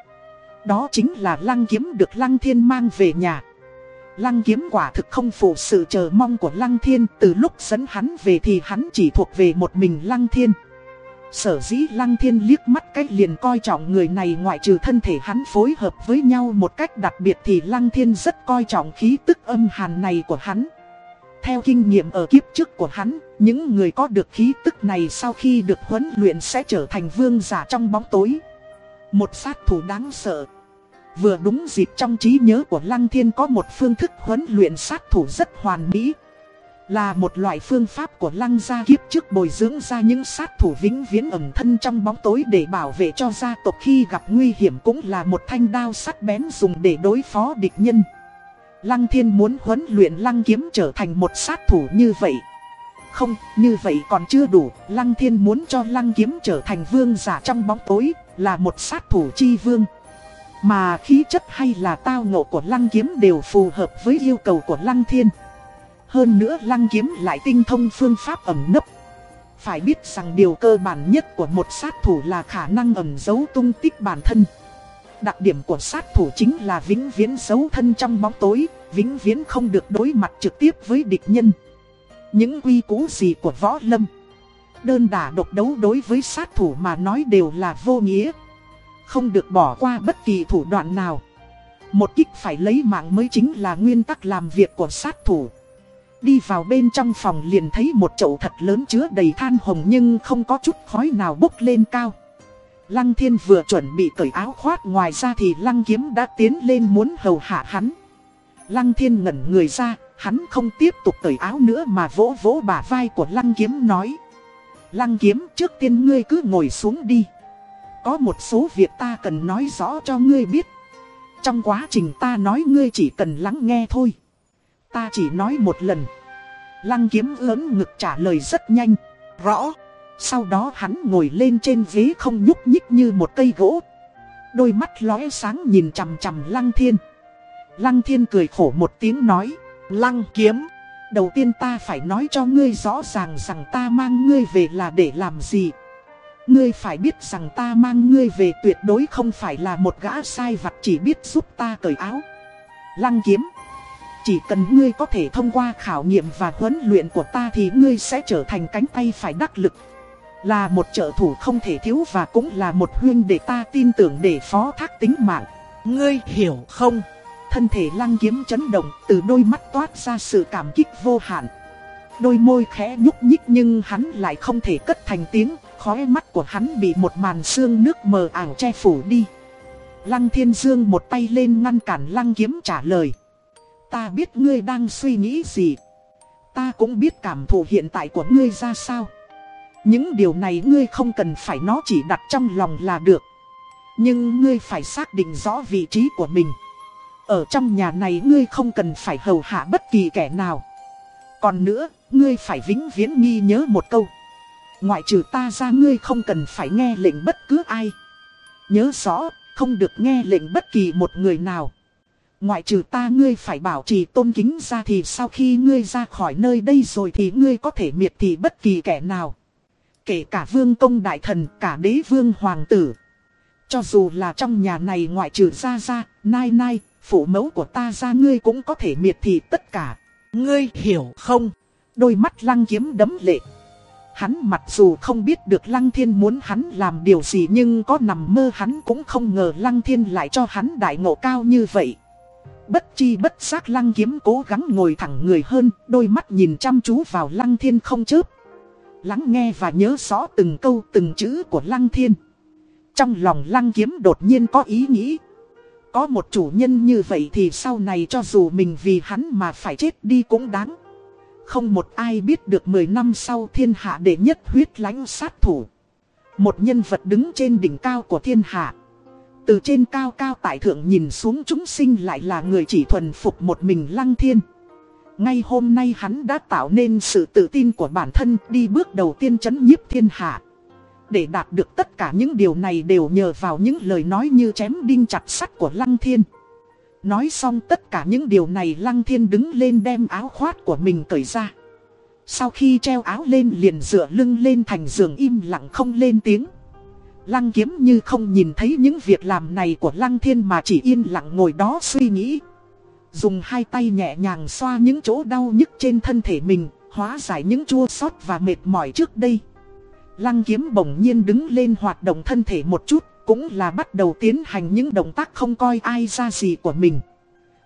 Đó chính là lăng kiếm được lăng thiên mang về nhà. Lăng kiếm quả thực không phụ sự chờ mong của Lăng Thiên Từ lúc dẫn hắn về thì hắn chỉ thuộc về một mình Lăng Thiên. Sở dĩ Lăng Thiên liếc mắt cách liền coi trọng người này ngoại trừ thân thể hắn phối hợp với nhau một cách đặc biệt thì Lăng Thiên rất coi trọng khí tức âm hàn này của hắn. Theo kinh nghiệm ở kiếp trước của hắn, những người có được khí tức này sau khi được huấn luyện sẽ trở thành vương giả trong bóng tối. Một sát thủ đáng sợ. Vừa đúng dịp trong trí nhớ của Lăng Thiên có một phương thức huấn luyện sát thủ rất hoàn mỹ. Là một loại phương pháp của Lăng gia kiếp trước bồi dưỡng ra những sát thủ vĩnh viễn ẩn thân trong bóng tối để bảo vệ cho gia tộc khi gặp nguy hiểm cũng là một thanh đao sắc bén dùng để đối phó địch nhân. Lăng Thiên muốn huấn luyện Lăng Kiếm trở thành một sát thủ như vậy. Không, như vậy còn chưa đủ, Lăng Thiên muốn cho Lăng Kiếm trở thành vương giả trong bóng tối, là một sát thủ chi vương. Mà khí chất hay là tao ngộ của lăng kiếm đều phù hợp với yêu cầu của lăng thiên. Hơn nữa lăng kiếm lại tinh thông phương pháp ẩn nấp. Phải biết rằng điều cơ bản nhất của một sát thủ là khả năng ẩn giấu tung tích bản thân. Đặc điểm của sát thủ chính là vĩnh viễn giấu thân trong bóng tối, vĩnh viễn không được đối mặt trực tiếp với địch nhân. Những quy cú gì của võ lâm, Đơn đả độc đấu đối với sát thủ mà nói đều là vô nghĩa. Không được bỏ qua bất kỳ thủ đoạn nào. Một kích phải lấy mạng mới chính là nguyên tắc làm việc của sát thủ. Đi vào bên trong phòng liền thấy một chậu thật lớn chứa đầy than hồng nhưng không có chút khói nào bốc lên cao. Lăng thiên vừa chuẩn bị cởi áo khoác ngoài ra thì lăng kiếm đã tiến lên muốn hầu hạ hắn. Lăng thiên ngẩn người ra, hắn không tiếp tục cởi áo nữa mà vỗ vỗ bả vai của lăng kiếm nói. Lăng kiếm trước tiên ngươi cứ ngồi xuống đi. Có một số việc ta cần nói rõ cho ngươi biết. Trong quá trình ta nói ngươi chỉ cần lắng nghe thôi. Ta chỉ nói một lần. Lăng kiếm lớn ngực trả lời rất nhanh. Rõ. Sau đó hắn ngồi lên trên ghế không nhúc nhích như một cây gỗ. Đôi mắt lóe sáng nhìn chằm chằm lăng thiên. Lăng thiên cười khổ một tiếng nói. Lăng kiếm. Đầu tiên ta phải nói cho ngươi rõ ràng rằng ta mang ngươi về là để làm gì. Ngươi phải biết rằng ta mang ngươi về tuyệt đối không phải là một gã sai vặt chỉ biết giúp ta cởi áo. Lăng kiếm. Chỉ cần ngươi có thể thông qua khảo nghiệm và huấn luyện của ta thì ngươi sẽ trở thành cánh tay phải đắc lực. Là một trợ thủ không thể thiếu và cũng là một huyên để ta tin tưởng để phó thác tính mạng. Ngươi hiểu không? Thân thể lăng kiếm chấn động từ đôi mắt toát ra sự cảm kích vô hạn. Đôi môi khẽ nhúc nhích nhưng hắn lại không thể cất thành tiếng, khóe mắt của hắn bị một màn sương nước mờ ảo che phủ đi. Lăng thiên dương một tay lên ngăn cản lăng kiếm trả lời. Ta biết ngươi đang suy nghĩ gì. Ta cũng biết cảm thụ hiện tại của ngươi ra sao. Những điều này ngươi không cần phải nó chỉ đặt trong lòng là được. Nhưng ngươi phải xác định rõ vị trí của mình. Ở trong nhà này ngươi không cần phải hầu hạ bất kỳ kẻ nào. Còn nữa, ngươi phải vĩnh viễn nghi nhớ một câu. Ngoại trừ ta ra ngươi không cần phải nghe lệnh bất cứ ai. Nhớ rõ, không được nghe lệnh bất kỳ một người nào. Ngoại trừ ta ngươi phải bảo trì tôn kính ra thì sau khi ngươi ra khỏi nơi đây rồi thì ngươi có thể miệt thị bất kỳ kẻ nào. Kể cả vương công đại thần, cả đế vương hoàng tử. Cho dù là trong nhà này ngoại trừ ra ra, nai nai, phụ mẫu của ta ra ngươi cũng có thể miệt thị tất cả. Ngươi hiểu không? Đôi mắt lăng kiếm đấm lệ. Hắn mặc dù không biết được Lăng Thiên muốn hắn làm điều gì nhưng có nằm mơ hắn cũng không ngờ Lăng Thiên lại cho hắn đại ngộ cao như vậy. Bất chi bất giác Lăng Kiếm cố gắng ngồi thẳng người hơn, đôi mắt nhìn chăm chú vào Lăng Thiên không chớp. Lắng nghe và nhớ rõ từng câu từng chữ của Lăng Thiên. Trong lòng Lăng Kiếm đột nhiên có ý nghĩ. Có một chủ nhân như vậy thì sau này cho dù mình vì hắn mà phải chết đi cũng đáng. Không một ai biết được 10 năm sau thiên hạ đệ nhất huyết lãnh sát thủ. Một nhân vật đứng trên đỉnh cao của thiên hạ. Từ trên cao cao tại thượng nhìn xuống chúng sinh lại là người chỉ thuần phục một mình lăng thiên. Ngay hôm nay hắn đã tạo nên sự tự tin của bản thân đi bước đầu tiên chấn nhiếp thiên hạ. Để đạt được tất cả những điều này đều nhờ vào những lời nói như chém đinh chặt sắt của lăng thiên. Nói xong tất cả những điều này Lăng Thiên đứng lên đem áo khoát của mình cởi ra. Sau khi treo áo lên liền dựa lưng lên thành giường im lặng không lên tiếng. Lăng kiếm như không nhìn thấy những việc làm này của Lăng Thiên mà chỉ yên lặng ngồi đó suy nghĩ. Dùng hai tay nhẹ nhàng xoa những chỗ đau nhức trên thân thể mình, hóa giải những chua xót và mệt mỏi trước đây. Lăng kiếm bỗng nhiên đứng lên hoạt động thân thể một chút, cũng là bắt đầu tiến hành những động tác không coi ai ra gì của mình.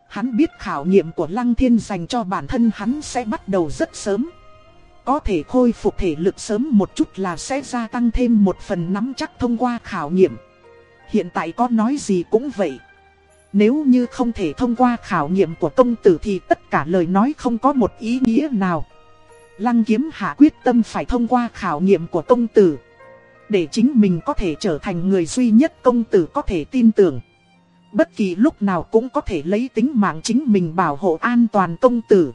Hắn biết khảo nghiệm của Lăng Thiên dành cho bản thân hắn sẽ bắt đầu rất sớm. Có thể khôi phục thể lực sớm một chút là sẽ gia tăng thêm một phần nắm chắc thông qua khảo nghiệm. Hiện tại có nói gì cũng vậy. Nếu như không thể thông qua khảo nghiệm của công tử thì tất cả lời nói không có một ý nghĩa nào. Lăng kiếm hạ quyết tâm phải thông qua khảo nghiệm của công tử. Để chính mình có thể trở thành người duy nhất công tử có thể tin tưởng. Bất kỳ lúc nào cũng có thể lấy tính mạng chính mình bảo hộ an toàn công tử.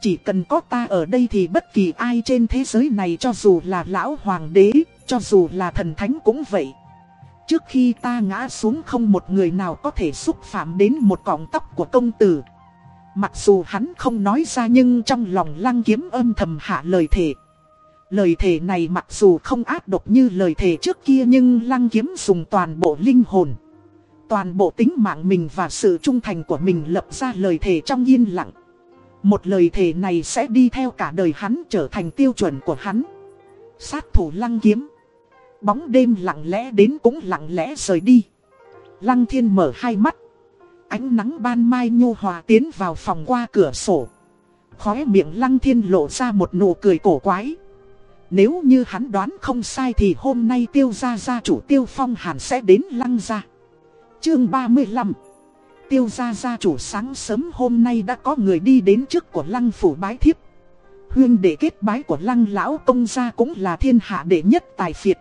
Chỉ cần có ta ở đây thì bất kỳ ai trên thế giới này cho dù là lão hoàng đế, cho dù là thần thánh cũng vậy. Trước khi ta ngã xuống không một người nào có thể xúc phạm đến một cọng tóc của công tử. Mặc dù hắn không nói ra nhưng trong lòng lăng kiếm âm thầm hạ lời thề. Lời thề này mặc dù không áp độc như lời thề trước kia nhưng lăng kiếm dùng toàn bộ linh hồn. Toàn bộ tính mạng mình và sự trung thành của mình lập ra lời thề trong yên lặng. Một lời thề này sẽ đi theo cả đời hắn trở thành tiêu chuẩn của hắn. Sát thủ lăng kiếm. Bóng đêm lặng lẽ đến cũng lặng lẽ rời đi. Lăng thiên mở hai mắt. Ánh nắng ban mai nhô hòa tiến vào phòng qua cửa sổ. Khóe miệng lăng thiên lộ ra một nụ cười cổ quái. Nếu như hắn đoán không sai thì hôm nay tiêu gia gia chủ tiêu phong hàn sẽ đến lăng gia. Chương 35 Tiêu gia gia chủ sáng sớm hôm nay đã có người đi đến trước của lăng phủ bái thiếp. Huyên đệ kết bái của lăng lão công gia cũng là thiên hạ đệ nhất tài phiệt.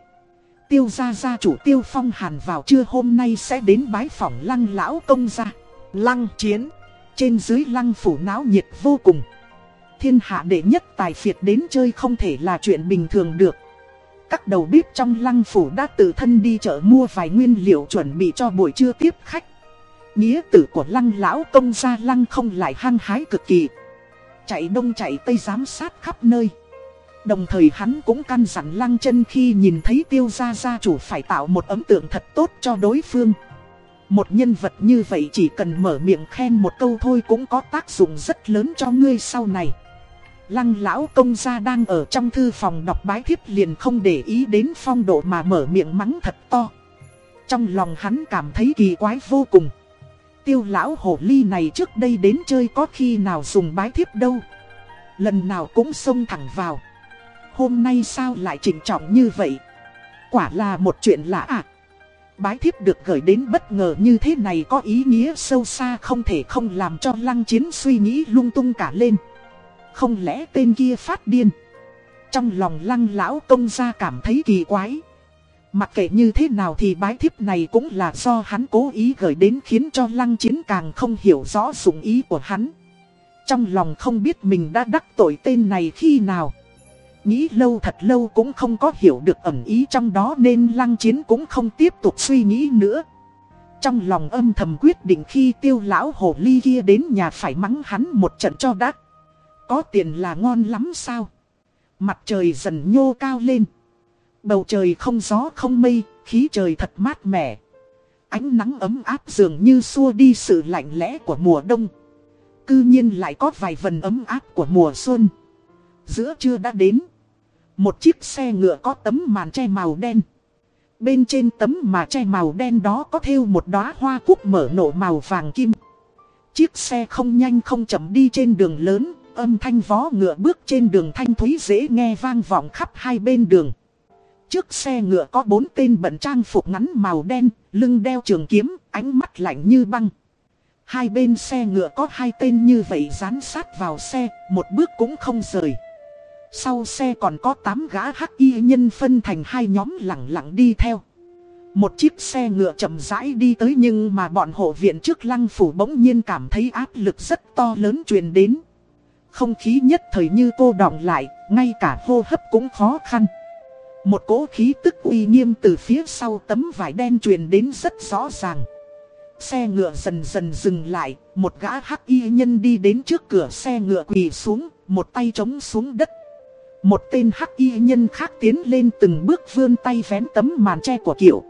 Tiêu gia gia chủ tiêu phong hàn vào trưa hôm nay sẽ đến bái phỏng lăng lão công gia. Lăng chiến. Trên dưới lăng phủ náo nhiệt vô cùng. Thiên hạ đệ nhất tài phiệt đến chơi không thể là chuyện bình thường được. Các đầu bếp trong lăng phủ đã tự thân đi chợ mua vài nguyên liệu chuẩn bị cho buổi trưa tiếp khách. Nghĩa tử của lăng lão công gia lăng không lại hăng hái cực kỳ. Chạy đông chạy tây giám sát khắp nơi. Đồng thời hắn cũng căn dặn lăng chân khi nhìn thấy tiêu gia gia chủ phải tạo một ấn tượng thật tốt cho đối phương. Một nhân vật như vậy chỉ cần mở miệng khen một câu thôi cũng có tác dụng rất lớn cho ngươi sau này. Lăng lão công gia đang ở trong thư phòng đọc bái thiếp liền không để ý đến phong độ mà mở miệng mắng thật to. Trong lòng hắn cảm thấy kỳ quái vô cùng. Tiêu lão hồ ly này trước đây đến chơi có khi nào dùng bái thiếp đâu. Lần nào cũng xông thẳng vào. Hôm nay sao lại chỉnh trọng như vậy? Quả là một chuyện lạ à. Bái thiếp được gửi đến bất ngờ như thế này có ý nghĩa sâu xa không thể không làm cho lăng chiến suy nghĩ lung tung cả lên. Không lẽ tên kia phát điên? Trong lòng lăng lão công gia cảm thấy kỳ quái. Mặc kệ như thế nào thì bái thiếp này cũng là do hắn cố ý gửi đến khiến cho lăng chiến càng không hiểu rõ dụng ý của hắn. Trong lòng không biết mình đã đắc tội tên này khi nào. Nghĩ lâu thật lâu cũng không có hiểu được ẩn ý trong đó nên lăng chiến cũng không tiếp tục suy nghĩ nữa. Trong lòng âm thầm quyết định khi tiêu lão hồ ly kia đến nhà phải mắng hắn một trận cho đắc. Có tiền là ngon lắm sao? Mặt trời dần nhô cao lên. Bầu trời không gió không mây, khí trời thật mát mẻ. Ánh nắng ấm áp dường như xua đi sự lạnh lẽ của mùa đông. Cư nhiên lại có vài vần ấm áp của mùa xuân. Giữa trưa đã đến. Một chiếc xe ngựa có tấm màn che màu đen. Bên trên tấm mà che màu đen đó có thêu một đóa hoa cúc mở nổ màu vàng kim. Chiếc xe không nhanh không chậm đi trên đường lớn, âm thanh vó ngựa bước trên đường thanh thúy dễ nghe vang vọng khắp hai bên đường. Trước xe ngựa có bốn tên bận trang phục ngắn màu đen, lưng đeo trường kiếm, ánh mắt lạnh như băng. Hai bên xe ngựa có hai tên như vậy dán sát vào xe, một bước cũng không rời. Sau xe còn có 8 gã hắc y nhân phân thành hai nhóm lặng lặng đi theo. Một chiếc xe ngựa chậm rãi đi tới nhưng mà bọn hộ viện trước lăng phủ bỗng nhiên cảm thấy áp lực rất to lớn truyền đến. Không khí nhất thời như cô đọng lại, ngay cả hô hấp cũng khó khăn. Một cỗ khí tức uy nghiêm từ phía sau tấm vải đen truyền đến rất rõ ràng. Xe ngựa dần dần dừng lại, một gã hắc y nhân đi đến trước cửa xe ngựa quỳ xuống, một tay chống xuống đất. Một tên hắc y nhân khác tiến lên từng bước vươn tay vén tấm màn tre của kiểu.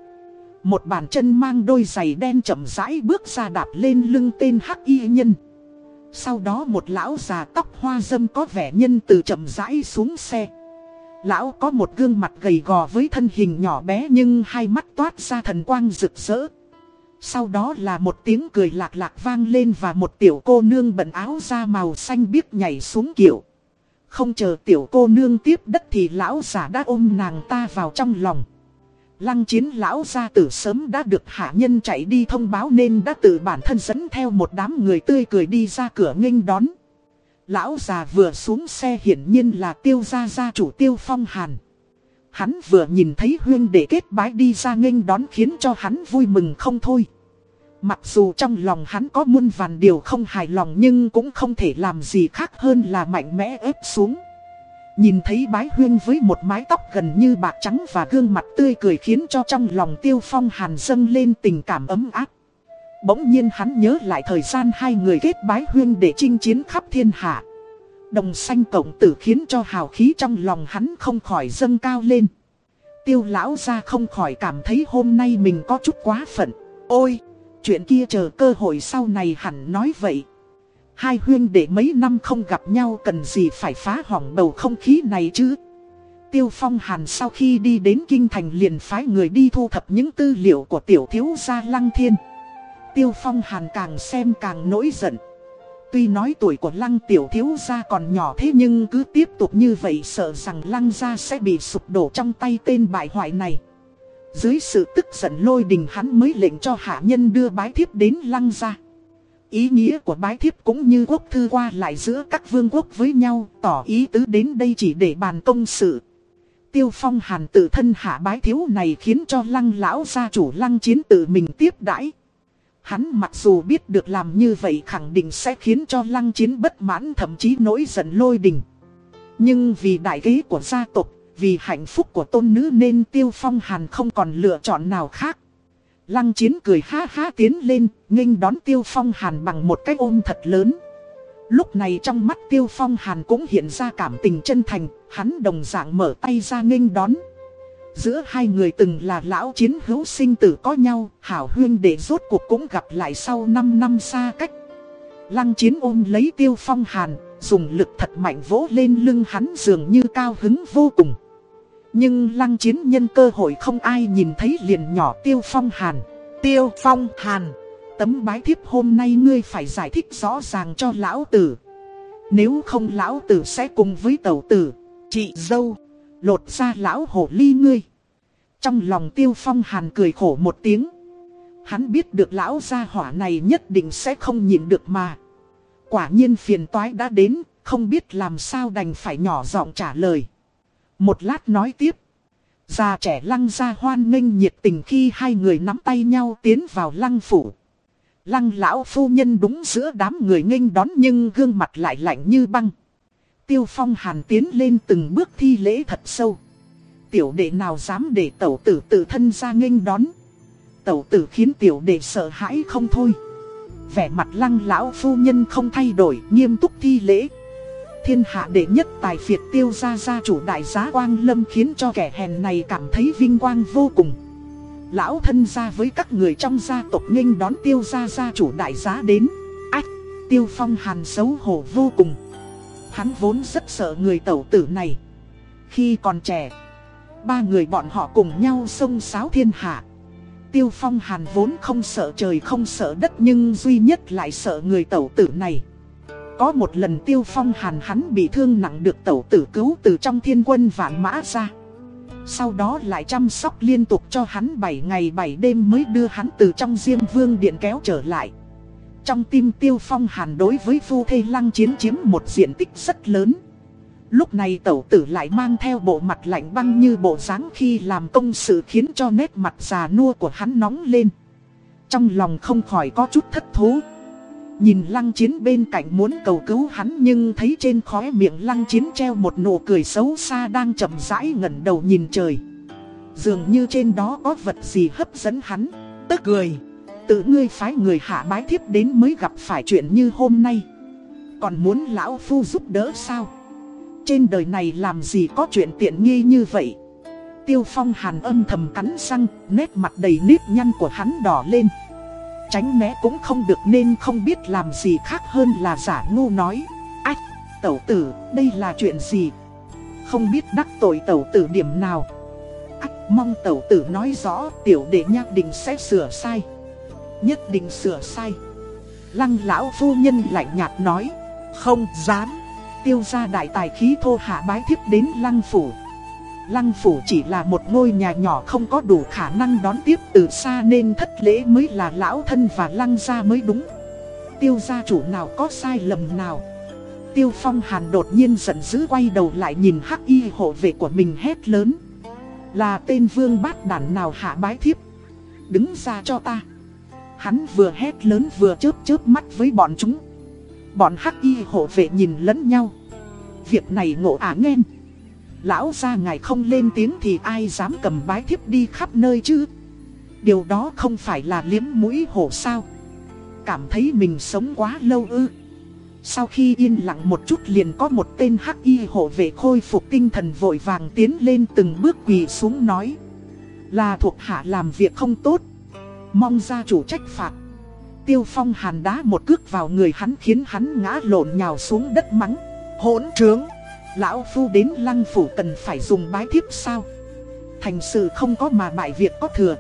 Một bàn chân mang đôi giày đen chậm rãi bước ra đạp lên lưng tên hắc y nhân. Sau đó một lão già tóc hoa dâm có vẻ nhân từ chậm rãi xuống xe. Lão có một gương mặt gầy gò với thân hình nhỏ bé nhưng hai mắt toát ra thần quang rực rỡ. Sau đó là một tiếng cười lạc lạc vang lên và một tiểu cô nương bận áo da màu xanh biếc nhảy xuống kiểu. Không chờ tiểu cô nương tiếp đất thì lão giả đã ôm nàng ta vào trong lòng. Lăng chiến lão gia tử sớm đã được hạ nhân chạy đi thông báo nên đã tự bản thân dẫn theo một đám người tươi cười đi ra cửa nghênh đón. Lão già vừa xuống xe hiển nhiên là tiêu gia gia chủ tiêu phong hàn. Hắn vừa nhìn thấy huyên để kết bái đi ra nghênh đón khiến cho hắn vui mừng không thôi. Mặc dù trong lòng hắn có muôn vàn điều không hài lòng nhưng cũng không thể làm gì khác hơn là mạnh mẽ ép xuống. Nhìn thấy bái huyên với một mái tóc gần như bạc trắng và gương mặt tươi cười khiến cho trong lòng tiêu phong hàn dâng lên tình cảm ấm áp. Bỗng nhiên hắn nhớ lại thời gian hai người kết bái huyên để chinh chiến khắp thiên hạ. Đồng xanh cộng tử khiến cho hào khí trong lòng hắn không khỏi dâng cao lên. Tiêu lão ra không khỏi cảm thấy hôm nay mình có chút quá phận. Ôi! Chuyện kia chờ cơ hội sau này hẳn nói vậy. Hai huyên để mấy năm không gặp nhau cần gì phải phá hỏng bầu không khí này chứ. Tiêu Phong Hàn sau khi đi đến Kinh Thành liền phái người đi thu thập những tư liệu của tiểu thiếu gia Lăng Thiên. Tiêu Phong Hàn càng xem càng nổi giận. Tuy nói tuổi của Lăng tiểu thiếu gia còn nhỏ thế nhưng cứ tiếp tục như vậy sợ rằng Lăng gia sẽ bị sụp đổ trong tay tên bại hoại này. Dưới sự tức giận lôi đình hắn mới lệnh cho hạ nhân đưa bái thiếp đến Lăng gia. Ý nghĩa của bái thiếp cũng như quốc thư qua lại giữa các vương quốc với nhau, tỏ ý tứ đến đây chỉ để bàn công sự. Tiêu phong hàn tự thân hạ bái thiếu này khiến cho lăng lão gia chủ lăng chiến tự mình tiếp đãi. Hắn mặc dù biết được làm như vậy khẳng định sẽ khiến cho lăng chiến bất mãn thậm chí nổi giận lôi đình. Nhưng vì đại kế của gia tộc, vì hạnh phúc của tôn nữ nên tiêu phong hàn không còn lựa chọn nào khác. Lăng chiến cười ha ha tiến lên, nghênh đón tiêu phong hàn bằng một cái ôm thật lớn. Lúc này trong mắt tiêu phong hàn cũng hiện ra cảm tình chân thành, hắn đồng dạng mở tay ra nghênh đón. Giữa hai người từng là lão chiến hữu sinh tử có nhau, hảo huyên để rốt cuộc cũng gặp lại sau 5 năm xa cách. Lăng chiến ôm lấy tiêu phong hàn, dùng lực thật mạnh vỗ lên lưng hắn dường như cao hứng vô cùng. Nhưng lăng chiến nhân cơ hội không ai nhìn thấy liền nhỏ tiêu phong hàn. Tiêu phong hàn, tấm bái thiếp hôm nay ngươi phải giải thích rõ ràng cho lão tử. Nếu không lão tử sẽ cùng với tẩu tử, chị dâu, lột ra lão hổ ly ngươi. Trong lòng tiêu phong hàn cười khổ một tiếng. Hắn biết được lão gia hỏa này nhất định sẽ không nhịn được mà. Quả nhiên phiền toái đã đến, không biết làm sao đành phải nhỏ giọng trả lời. Một lát nói tiếp. Già trẻ lăng ra hoan nghênh nhiệt tình khi hai người nắm tay nhau tiến vào lăng phủ. Lăng lão phu nhân đúng giữa đám người nghênh đón nhưng gương mặt lại lạnh như băng. Tiêu phong hàn tiến lên từng bước thi lễ thật sâu. Tiểu đệ nào dám để tẩu tử tự thân ra nghênh đón. Tẩu tử khiến tiểu đệ sợ hãi không thôi. Vẻ mặt lăng lão phu nhân không thay đổi, nghiêm túc thi lễ thiên hạ đệ nhất tài phiệt tiêu gia gia chủ đại giá Quang Lâm khiến cho kẻ hèn này cảm thấy vinh quang vô cùng. Lão thân gia với các người trong gia tộc nghênh đón tiêu gia gia chủ đại giá đến. Ách, tiêu phong hàn xấu hổ vô cùng. Hắn vốn rất sợ người tẩu tử này. Khi còn trẻ, ba người bọn họ cùng nhau xông sáo thiên hạ. Tiêu phong hàn vốn không sợ trời không sợ đất nhưng duy nhất lại sợ người tẩu tử này. Có một lần tiêu phong hàn hắn bị thương nặng được tẩu tử cứu từ trong thiên quân vạn mã ra. Sau đó lại chăm sóc liên tục cho hắn 7 ngày 7 đêm mới đưa hắn từ trong diêm vương điện kéo trở lại. Trong tim tiêu phong hàn đối với phu thê lăng chiến chiếm một diện tích rất lớn. Lúc này tẩu tử lại mang theo bộ mặt lạnh băng như bộ dáng khi làm công sự khiến cho nét mặt già nua của hắn nóng lên. Trong lòng không khỏi có chút thất thú. Nhìn lăng chiến bên cạnh muốn cầu cứu hắn nhưng thấy trên khóe miệng lăng chiến treo một nụ cười xấu xa đang chậm rãi ngẩn đầu nhìn trời. Dường như trên đó có vật gì hấp dẫn hắn, tức cười. Tự ngươi phái người hạ bái thiếp đến mới gặp phải chuyện như hôm nay. Còn muốn lão phu giúp đỡ sao? Trên đời này làm gì có chuyện tiện nghi như vậy? Tiêu phong hàn âm thầm cắn răng, nét mặt đầy nếp nhăn của hắn đỏ lên. Tránh né cũng không được nên không biết làm gì khác hơn là giả ngu nói. Ách, tẩu tử, đây là chuyện gì? Không biết đắc tội tẩu tử điểm nào. Ách, mong tẩu tử nói rõ tiểu đệ nhắc định sẽ sửa sai. Nhất định sửa sai. Lăng lão phu nhân lạnh nhạt nói. Không dám. Tiêu ra đại tài khí thô hạ bái thiếp đến lăng phủ. Lăng phủ chỉ là một ngôi nhà nhỏ không có đủ khả năng đón tiếp, từ xa nên thất lễ mới là lão thân và lăng gia mới đúng. Tiêu gia chủ nào có sai lầm nào. Tiêu phong hàn đột nhiên giận dữ quay đầu lại nhìn hắc y hộ vệ của mình hét lớn. Là tên vương bát đản nào hạ bái thiếp. Đứng ra cho ta. Hắn vừa hét lớn vừa chớp chớp mắt với bọn chúng. Bọn hắc y hộ vệ nhìn lẫn nhau. Việc này ngộ ả nghen. Lão ra ngài không lên tiếng thì ai dám cầm bái thiếp đi khắp nơi chứ? Điều đó không phải là liếm mũi hổ sao? Cảm thấy mình sống quá lâu ư? Sau khi yên lặng một chút liền có một tên hắc y hộ vệ khôi phục tinh thần vội vàng tiến lên từng bước quỳ xuống nói, Là thuộc hạ làm việc không tốt. Mong gia chủ trách phạt. Tiêu phong hàn đá một cước vào người hắn khiến hắn ngã lộn nhào xuống đất mắng, Hỗn trướng! Lão Phu đến lăng phủ cần phải dùng bái thiếp sao? Thành sự không có mà bại việc có thừa.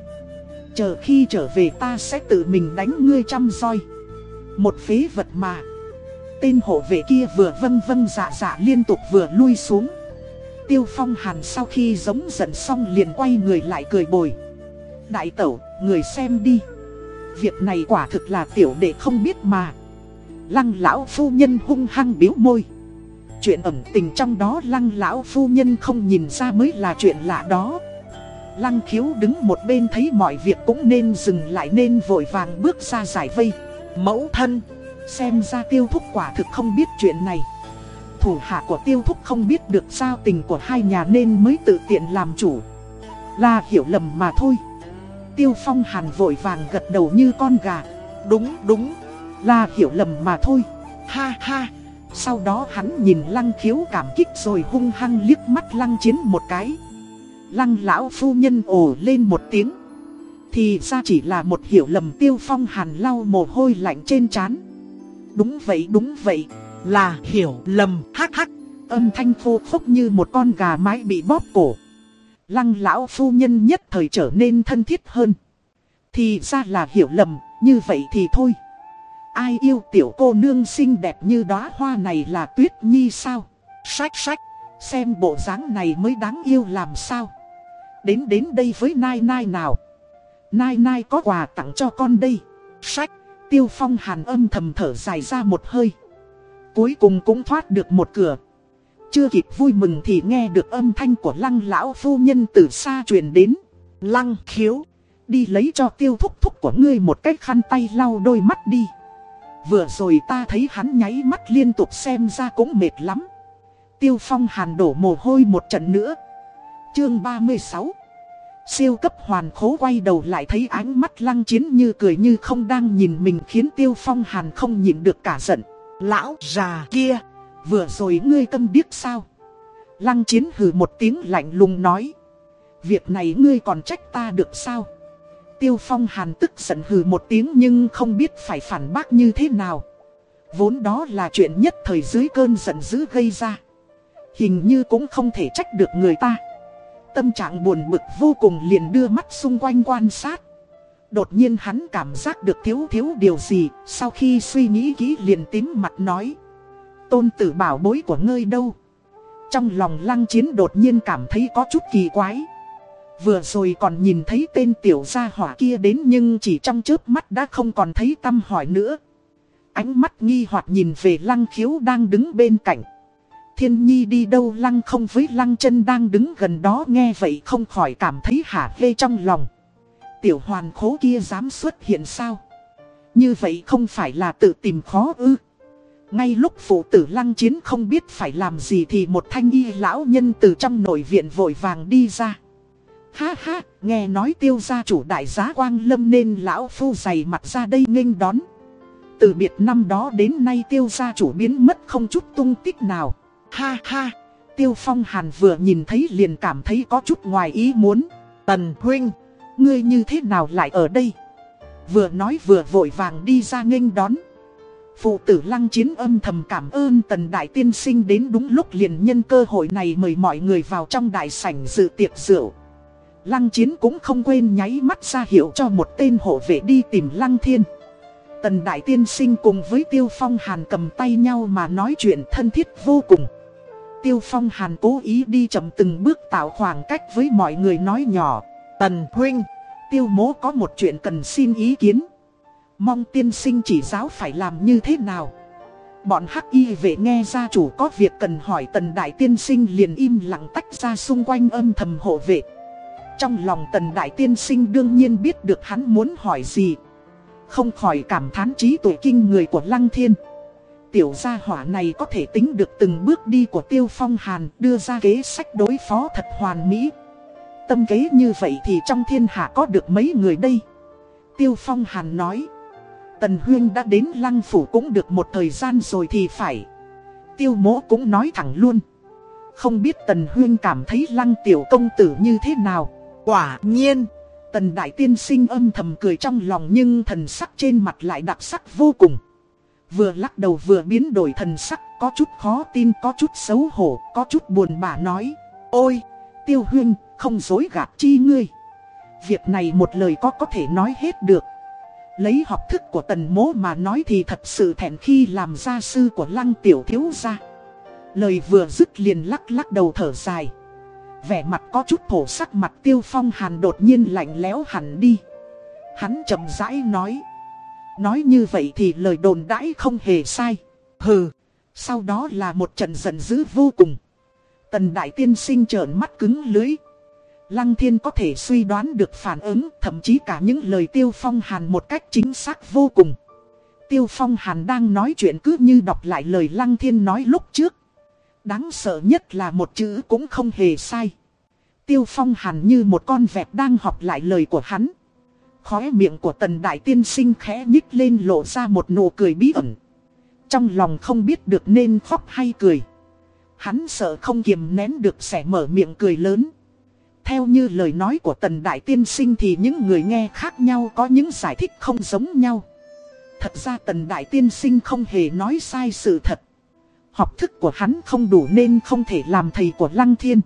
Chờ khi trở về ta sẽ tự mình đánh ngươi trăm roi. Một phế vật mà. Tên hộ vệ kia vừa vâng vâng dạ dạ liên tục vừa lui xuống. Tiêu phong hàn sau khi giống giận xong liền quay người lại cười bồi. Đại tẩu, người xem đi. Việc này quả thực là tiểu đệ không biết mà. Lăng lão phu nhân hung hăng biếu môi. Chuyện ẩn tình trong đó lăng lão phu nhân không nhìn ra mới là chuyện lạ đó. Lăng khiếu đứng một bên thấy mọi việc cũng nên dừng lại nên vội vàng bước ra giải vây. Mẫu thân, Xem ra tiêu thúc quả thực không biết chuyện này. Thủ hạ của tiêu thúc không biết được giao tình của hai nhà nên mới tự tiện làm chủ. Là hiểu lầm mà thôi. Tiêu phong hàn vội vàng gật đầu như con gà. Đúng đúng. Là hiểu lầm mà thôi. Ha ha. Sau đó hắn nhìn lăng khiếu cảm kích rồi hung hăng liếc mắt lăng chiến một cái. Lăng lão phu nhân ồ lên một tiếng. Thì ra chỉ là một hiểu lầm tiêu phong hàn lau mồ hôi lạnh trên trán. Đúng vậy đúng vậy, Là hiểu lầm, hắc hắc. Âm thanh khô khốc như một con gà mái bị bóp cổ. Lăng lão phu nhân nhất thời trở nên thân thiết hơn. Thì ra là hiểu lầm, Như vậy thì thôi. Ai yêu tiểu cô nương xinh đẹp như đóa hoa này là tuyết nhi sao? Sách sách, Xem bộ dáng này mới đáng yêu làm sao? Đến đến đây với Nai Nai nào? Nai Nai có quà tặng cho con đây. Sách, Tiêu phong hàn âm thầm thở dài ra một hơi. Cuối cùng cũng thoát được một cửa. Chưa kịp vui mừng thì nghe được âm thanh của lăng lão phu nhân từ xa truyền đến. Lăng khiếu, Đi lấy cho tiêu thúc thúc của ngươi một cái khăn tay lau đôi mắt đi. Vừa rồi ta thấy hắn nháy mắt liên tục xem ra cũng mệt lắm Tiêu phong hàn đổ mồ hôi một trận nữa Chương 36 Siêu cấp hoàn khố quay đầu lại thấy ánh mắt lăng chiến như cười như không đang nhìn mình khiến tiêu phong hàn không nhìn được cả giận. Lão già kia, vừa rồi ngươi câm điếc sao? Lăng chiến hừ một tiếng lạnh lùng nói. Việc này ngươi còn trách ta được sao? Tiêu phong hàn tức giận hừ một tiếng nhưng không biết phải phản bác như thế nào. Vốn đó là chuyện nhất thời dưới cơn giận dữ gây ra. Hình như cũng không thể trách được người ta. Tâm trạng buồn bực vô cùng liền đưa mắt xung quanh quan sát. Đột nhiên hắn cảm giác được thiếu thiếu điều gì, sau khi suy nghĩ kỹ liền tím mặt nói. Tôn tử bảo bối của ngươi đâu? Trong lòng lăng chiến đột nhiên cảm thấy có chút kỳ quái. Vừa rồi còn nhìn thấy tên tiểu gia hỏa kia đến nhưng chỉ trong chớp mắt đã không còn thấy tâm hỏi nữa. Ánh mắt nghi hoặc nhìn về lăng khiếu đang đứng bên cạnh. Thiên Nhi đi đâu lăng không với lăng chân đang đứng gần đó nghe vậy không khỏi cảm thấy hả hê trong lòng. Tiểu hoàn khố kia dám xuất hiện sao? Như vậy không phải là tự tìm khó ư. Ngay lúc phụ tử lăng chiến không biết phải làm gì thì một thanh y lão nhân từ trong nội viện vội vàng đi ra. Ha ha, nghe nói tiêu gia chủ đại giá quang lâm nên lão phu dày mặt ra đây nghênh đón. Từ biệt năm đó đến nay tiêu gia chủ biến mất không chút tung tích nào. Ha ha, Tiêu Phong Hàn vừa nhìn thấy liền cảm thấy có chút ngoài ý muốn. Tần Huynh, ngươi như thế nào lại ở đây? Vừa nói vừa vội vàng đi ra nghênh đón. Phụ tử lăng chiến âm thầm cảm ơn tần đại tiên sinh đến đúng lúc liền nhân cơ hội này mời mọi người vào trong đại sảnh dự tiệc rượu. Lăng chiến cũng không quên nháy mắt ra hiệu cho một tên hộ vệ đi tìm lăng thiên. Tần đại tiên sinh cùng với tiêu phong hàn cầm tay nhau mà nói chuyện thân thiết vô cùng. Tiêu Phong Hàn cố ý đi chậm từng bước tạo khoảng cách với mọi người nói nhỏ. Tần Huynh, Tiêu Mố có một chuyện cần xin ý kiến. Mong tiên sinh chỉ giáo phải làm như thế nào. Bọn hắc y vệ nghe gia chủ có việc cần hỏi tần đại tiên sinh liền im lặng tách ra xung quanh âm thầm hộ vệ. Trong lòng tần đại tiên sinh đương nhiên biết được hắn muốn hỏi gì. Không khỏi cảm thán trí tuệ kinh người của Lăng Thiên. Tiểu gia hỏa này có thể tính được từng bước đi của Tiêu Phong Hàn, đưa ra kế sách đối phó thật hoàn mỹ. Tâm kế như vậy thì trong thiên hạ có được mấy người đây? Tiêu Phong Hàn nói. Tần Huyên đã đến lăng phủ cũng được một thời gian rồi thì phải. Tiêu mỗ cũng nói thẳng luôn. Không biết Tần Huyên cảm thấy lăng tiểu công tử như thế nào. Quả nhiên. Tần Đại Tiên sinh âm thầm cười trong lòng nhưng thần sắc trên mặt lại đặc sắc vô cùng. Vừa lắc đầu vừa biến đổi thần sắc, có chút khó tin, có chút xấu hổ, có chút buồn bã nói. Ôi, tiêu huynh, không dối gạt chi ngươi. Việc này một lời có có thể nói hết được. Lấy học thức của tần mố mà nói thì thật sự thẹn khi làm gia sư của lăng tiểu thiếu gia. Lời vừa dứt liền lắc lắc đầu thở dài. Vẻ mặt có chút thổ sắc mặt tiêu phong hàn đột nhiên lạnh lẽo hẳn đi. Hắn chậm rãi nói. Nói như vậy thì lời đồn đãi không hề sai. Hừ. Sau đó là một trận giận dữ vô cùng. Tần đại tiên sinh trợn mắt cứng lưới. Lăng thiên có thể suy đoán được phản ứng, thậm chí cả những lời tiêu phong hàn một cách chính xác vô cùng. Tiêu phong hàn đang nói chuyện cứ như đọc lại lời lăng thiên nói lúc trước. Đáng sợ nhất là một chữ cũng không hề sai. Tiêu phong hàn như một con vẹt đang học lại lời của hắn. Khóe miệng của tần đại tiên sinh khẽ nhích lên lộ ra một nụ cười bí ẩn. Trong lòng không biết được nên khóc hay cười. Hắn sợ không kiềm nén được sẽ mở miệng cười lớn. Theo như lời nói của tần đại tiên sinh thì những người nghe khác nhau có những giải thích không giống nhau. Thật ra tần đại tiên sinh không hề nói sai sự thật. Học thức của hắn không đủ nên không thể làm thầy của Lăng Thiên.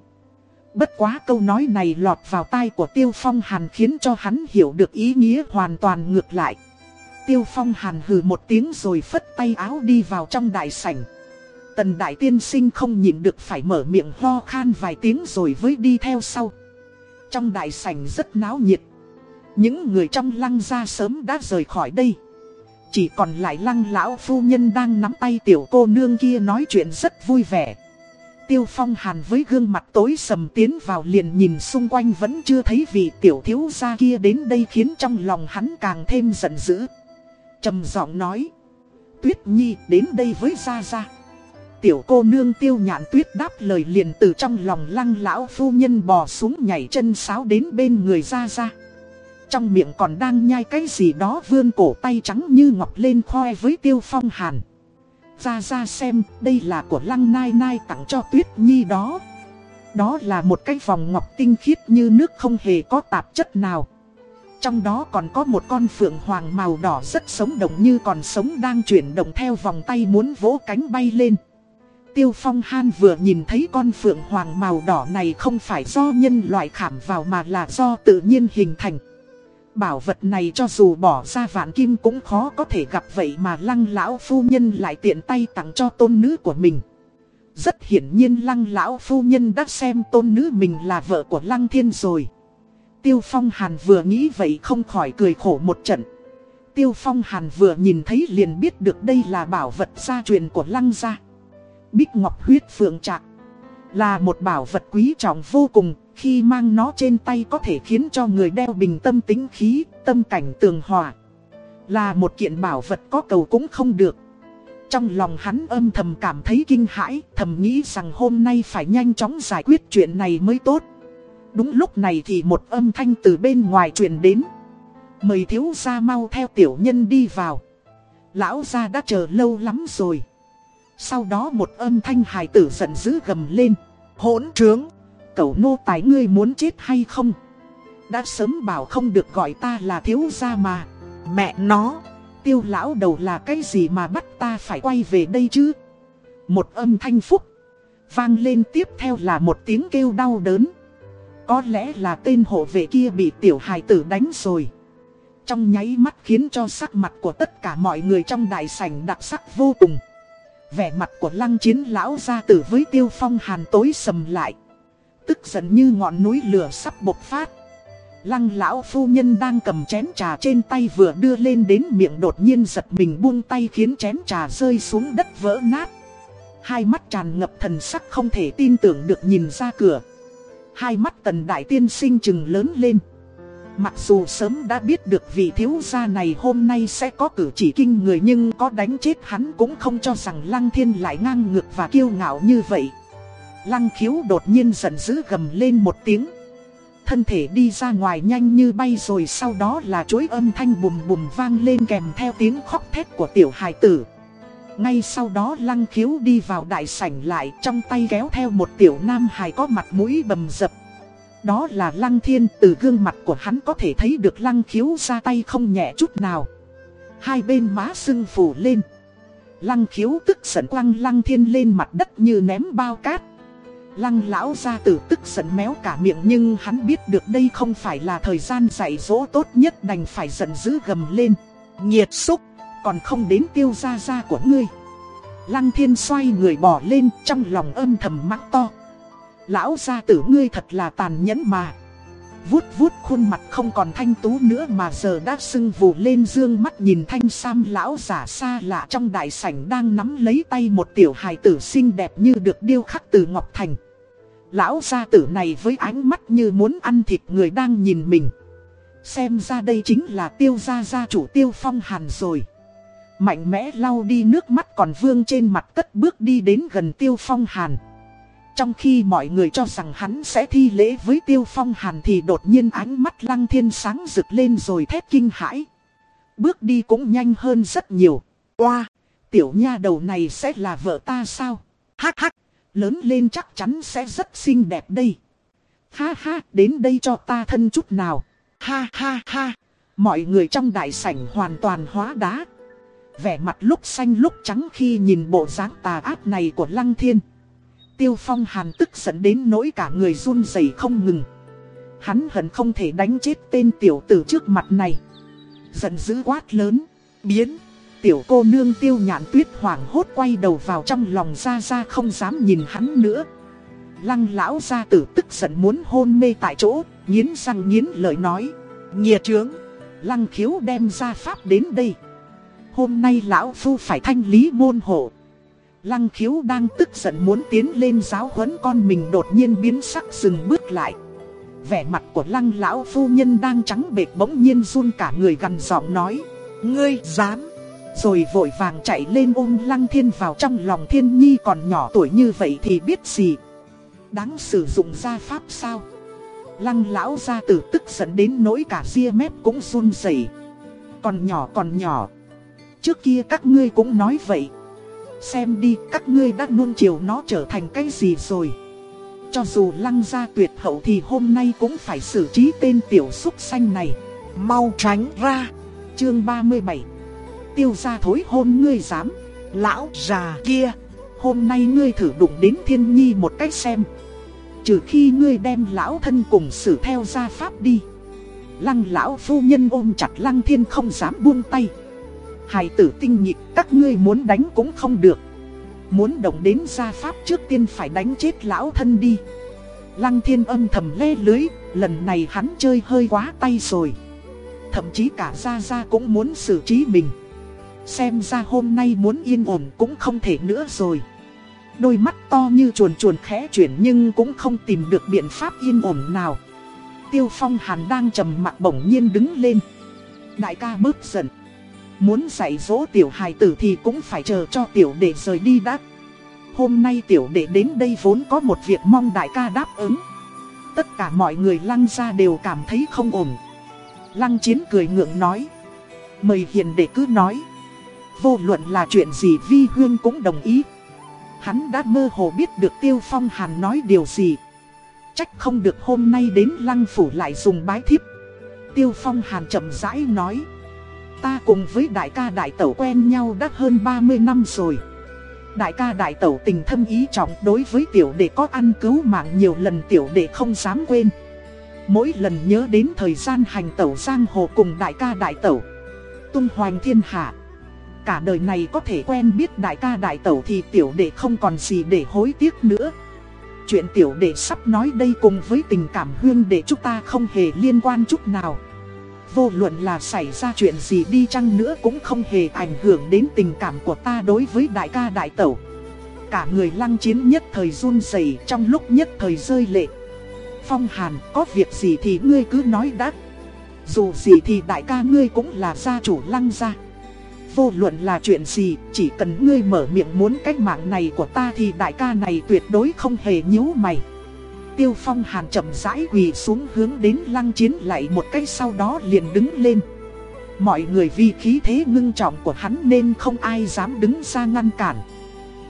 Bất quá câu nói này lọt vào tai của Tiêu Phong Hàn khiến cho hắn hiểu được ý nghĩa hoàn toàn ngược lại. Tiêu Phong Hàn hừ một tiếng rồi phất tay áo đi vào trong đại sảnh. Tần đại tiên sinh không nhịn được phải mở miệng ho khan vài tiếng rồi với đi theo sau. Trong đại sảnh rất náo nhiệt. Những người trong lăng gia sớm đã rời khỏi đây. Chỉ còn lại lăng lão phu nhân đang nắm tay tiểu cô nương kia nói chuyện rất vui vẻ. Tiêu phong hàn với gương mặt tối sầm tiến vào liền nhìn xung quanh vẫn chưa thấy vị tiểu thiếu gia kia đến đây khiến trong lòng hắn càng thêm giận dữ. trầm giọng nói. Tuyết Nhi, đến đây với Gia Gia. Tiểu cô nương tiêu nhạn tuyết đáp lời liền từ trong lòng lăng lão phu nhân bò xuống nhảy chân sáo đến bên người Gia Gia. Trong miệng còn đang nhai cái gì đó vươn cổ tay trắng như ngọc lên khoe với tiêu phong hàn. Ra ra xem, đây là của lăng nai nai tặng cho tuyết nhi đó. Đó là một cái vòng ngọc tinh khiết như nước không hề có tạp chất nào. Trong đó còn có một con phượng hoàng màu đỏ rất sống động như còn sống đang chuyển động theo vòng tay muốn vỗ cánh bay lên. Tiêu Phong Han vừa nhìn thấy con phượng hoàng màu đỏ này không phải do nhân loại khảm vào mà là do tự nhiên hình thành. Bảo vật này cho dù bỏ ra vạn kim cũng khó có thể gặp vậy mà lăng lão phu nhân lại tiện tay tặng cho tôn nữ của mình. Rất hiển nhiên lăng lão phu nhân đã xem tôn nữ mình là vợ của lăng thiên rồi. Tiêu phong hàn vừa nghĩ vậy không khỏi cười khổ một trận. Tiêu phong hàn vừa nhìn thấy liền biết được đây là bảo vật gia truyền của lăng gia. Bích ngọc huyết phượng trạc. Là một bảo vật quý trọng vô cùng, khi mang nó trên tay có thể khiến cho người đeo bình tâm tính khí, tâm cảnh tường hòa. Là một kiện bảo vật có cầu cũng không được. Trong lòng hắn âm thầm cảm thấy kinh hãi, thầm nghĩ rằng hôm nay phải nhanh chóng giải quyết chuyện này mới tốt. Đúng lúc này thì một âm thanh từ bên ngoài truyền đến. Mời thiếu gia mau theo tiểu nhân đi vào. Lão gia đã chờ lâu lắm rồi. Sau đó một âm thanh hài tử giận dữ gầm lên. Hỗn trướng! Cậu nô tài ngươi muốn chết hay không? Đã sớm bảo không được gọi ta là thiếu gia mà. Mẹ nó! Tiêu lão đầu là cái gì mà bắt ta phải quay về đây chứ? Một âm thanh phúc. Vang lên tiếp theo là một tiếng kêu đau đớn. Có lẽ là tên hộ vệ kia bị tiểu hài tử đánh rồi. Trong nháy mắt khiến cho sắc mặt của tất cả mọi người trong đại sảnh đặc sắc vô cùng. Vẻ mặt của lăng chiến lão gia tử với tiêu phong hàn tối sầm lại. Tức giận như ngọn núi lửa sắp bộc phát. Lăng lão phu nhân đang cầm chén trà trên tay vừa đưa lên đến miệng đột nhiên giật mình buông tay khiến chén trà rơi xuống đất vỡ nát. Hai mắt tràn ngập thần sắc không thể tin tưởng được nhìn ra cửa. Hai mắt tần đại tiên sinh chừng lớn lên. Mặc dù sớm đã biết được vị thiếu gia này hôm nay sẽ có cử chỉ kinh người nhưng có đánh chết hắn cũng không cho rằng Lăng Thiên lại ngang ngược và kiêu ngạo như vậy. Lăng khiếu đột nhiên giận dữ gầm lên một tiếng. Thân thể đi ra ngoài nhanh như bay rồi sau đó là chuỗi âm thanh bùm bùm vang lên kèm theo tiếng khóc thét của tiểu hài tử. Ngay sau đó lăng khiếu đi vào đại sảnh lại trong tay kéo theo một tiểu nam hài có mặt mũi bầm dập. Đó là lăng thiên, từ gương mặt của hắn có thể thấy được lăng khiếu ra tay không nhẹ chút nào. Hai bên má sưng phủ lên. Lăng khiếu tức giận quăng lăng thiên lên mặt đất như ném bao cát. Lăng lão gia tử tức giận méo cả miệng nhưng hắn biết được đây không phải là thời gian dạy dỗ tốt nhất đành phải giận dữ gầm lên. Nhiệt xúc, còn không đến tiêu gia gia của ngươi. Lăng thiên xoay người bỏ lên trong lòng âm thầm mắng to. Lão gia tử ngươi thật là tàn nhẫn mà. Vuốt vuốt khuôn mặt không còn thanh tú nữa mà giờ đã sưng vù lên dương mắt nhìn thanh sam lão giả xa lạ trong đại sảnh đang nắm lấy tay một tiểu hài tử xinh đẹp như được điêu khắc từ Ngọc Thành. Lão gia tử này với ánh mắt như muốn ăn thịt người đang nhìn mình. Xem ra đây chính là tiêu gia gia chủ tiêu phong hàn rồi. Mạnh mẽ lau đi nước mắt còn vương trên mặt cất bước đi đến gần tiêu phong hàn. Trong khi mọi người cho rằng hắn sẽ thi lễ với tiêu phong hàn thì đột nhiên ánh mắt lăng thiên sáng rực lên rồi thét kinh hãi. Bước đi cũng nhanh hơn rất nhiều. Oa, tiểu nha đầu này sẽ là vợ ta sao? Hắc hắc, lớn lên chắc chắn sẽ rất xinh đẹp đây. Ha ha, đến đây cho ta thân chút nào. Ha ha ha, mọi người trong đại sảnh hoàn toàn hóa đá. Vẻ mặt lúc xanh lúc trắng khi nhìn bộ dáng tà ác này của Lăng Thiên. Tiêu Phong Hàn tức giận đến nỗi cả người run rẩy không ngừng. Hắn hận không thể đánh chết tên tiểu tử trước mặt này. Giận dữ quát lớn, biến. Tiểu cô nương tiêu nhạn tuyết hoảng hốt quay đầu vào trong lòng ra ra không dám nhìn hắn nữa. Lăng lão gia tử tức giận muốn hôn mê tại chỗ, nghiến răng nghiến lời nói. Nhiệt trướng, lăng khiếu đem ra pháp đến đây. Hôm nay lão phu phải thanh lý môn hộ. Lăng khiếu đang tức giận muốn tiến lên giáo huấn con mình đột nhiên biến sắc dừng bước lại. Vẻ mặt của lăng lão phu nhân đang trắng bệt bỗng nhiên run cả người gần giọng nói. Ngươi dám. Rồi vội vàng chạy lên ôm lăng thiên vào trong lòng thiên nhi còn nhỏ tuổi như vậy thì biết gì. Đáng sử dụng gia pháp sao? Lăng lão gia tử tức giận đến nỗi cả ria mép cũng run rẩy. Còn nhỏ còn nhỏ. Trước kia các ngươi cũng nói vậy. Xem đi, các ngươi đã nuông chiều nó trở thành cái gì rồi. Cho dù lăng gia tuyệt hậu thì hôm nay cũng phải xử trí tên tiểu xúc xanh này. Mau tránh ra. Chương 37 Tiêu gia thối hôn ngươi dám. Lão già kia, Hôm nay ngươi thử đụng đến thiên nhi một cách xem. Trừ khi ngươi đem lão thân cùng xử theo gia pháp đi. Lăng lão phu nhân ôm chặt lăng thiên không dám buông tay. Hài tử tinh nhịp các ngươi muốn đánh cũng không được. Muốn động đến gia pháp trước tiên phải đánh chết lão thân đi. Lăng thiên âm thầm lê lưới, Lần này hắn chơi hơi quá tay rồi. Thậm chí cả Gia Gia cũng muốn xử trí mình. Xem ra hôm nay muốn yên ổn cũng không thể nữa rồi. Đôi mắt to như chuồn chuồn khẽ chuyển nhưng cũng không tìm được biện pháp yên ổn nào. Tiêu phong hàn đang trầm mặt bỗng nhiên đứng lên. Đại ca bớt giận. Muốn dạy dỗ tiểu hài tử thì cũng phải chờ cho tiểu đệ rời đi đã. Hôm nay tiểu đệ đến đây vốn có một việc mong đại ca đáp ứng. Tất cả mọi người lăng ra đều cảm thấy không ổn. Lăng chiến cười ngượng nói. Mời hiền đệ cứ nói. Vô luận là chuyện gì Vi Hương cũng đồng ý. Hắn đã mơ hồ biết được Tiêu Phong Hàn nói điều gì. Trách không được hôm nay đến lăng phủ lại dùng bái thiếp. Tiêu Phong Hàn chậm rãi nói. Ta cùng với đại ca đại tẩu quen nhau đã hơn 30 năm rồi. Đại ca đại tẩu tình thâm ý trọng đối với tiểu đệ có ăn cứu mạng nhiều lần tiểu đệ không dám quên. Mỗi lần nhớ đến thời gian hành tẩu giang hồ cùng đại ca đại tẩu. Tung hoành thiên hạ. Cả đời này có thể quen biết đại ca đại tẩu thì tiểu đệ không còn gì để hối tiếc nữa. Chuyện tiểu đệ sắp nói đây cùng với tình cảm huyên đệ chúng ta không hề liên quan chút nào. Vô luận là xảy ra chuyện gì đi chăng nữa cũng không hề ảnh hưởng đến tình cảm của ta đối với đại ca đại tẩu. Cả người lăng chiến nhất thời run rẩy trong lúc nhất thời rơi lệ. Phong Hàn có việc gì thì ngươi cứ nói đã. Dù gì thì đại ca ngươi cũng là gia chủ lăng gia. Vô luận là chuyện gì, chỉ cần ngươi mở miệng muốn cách mạng này của ta thì đại ca này tuyệt đối không hề nhíu mày. Tiêu Phong Hàn chậm rãi quỳ xuống hướng đến lăng chiến lại một cái sau đó liền đứng lên. Mọi người vì khí thế ngưng trọng của hắn nên không ai dám đứng ra ngăn cản.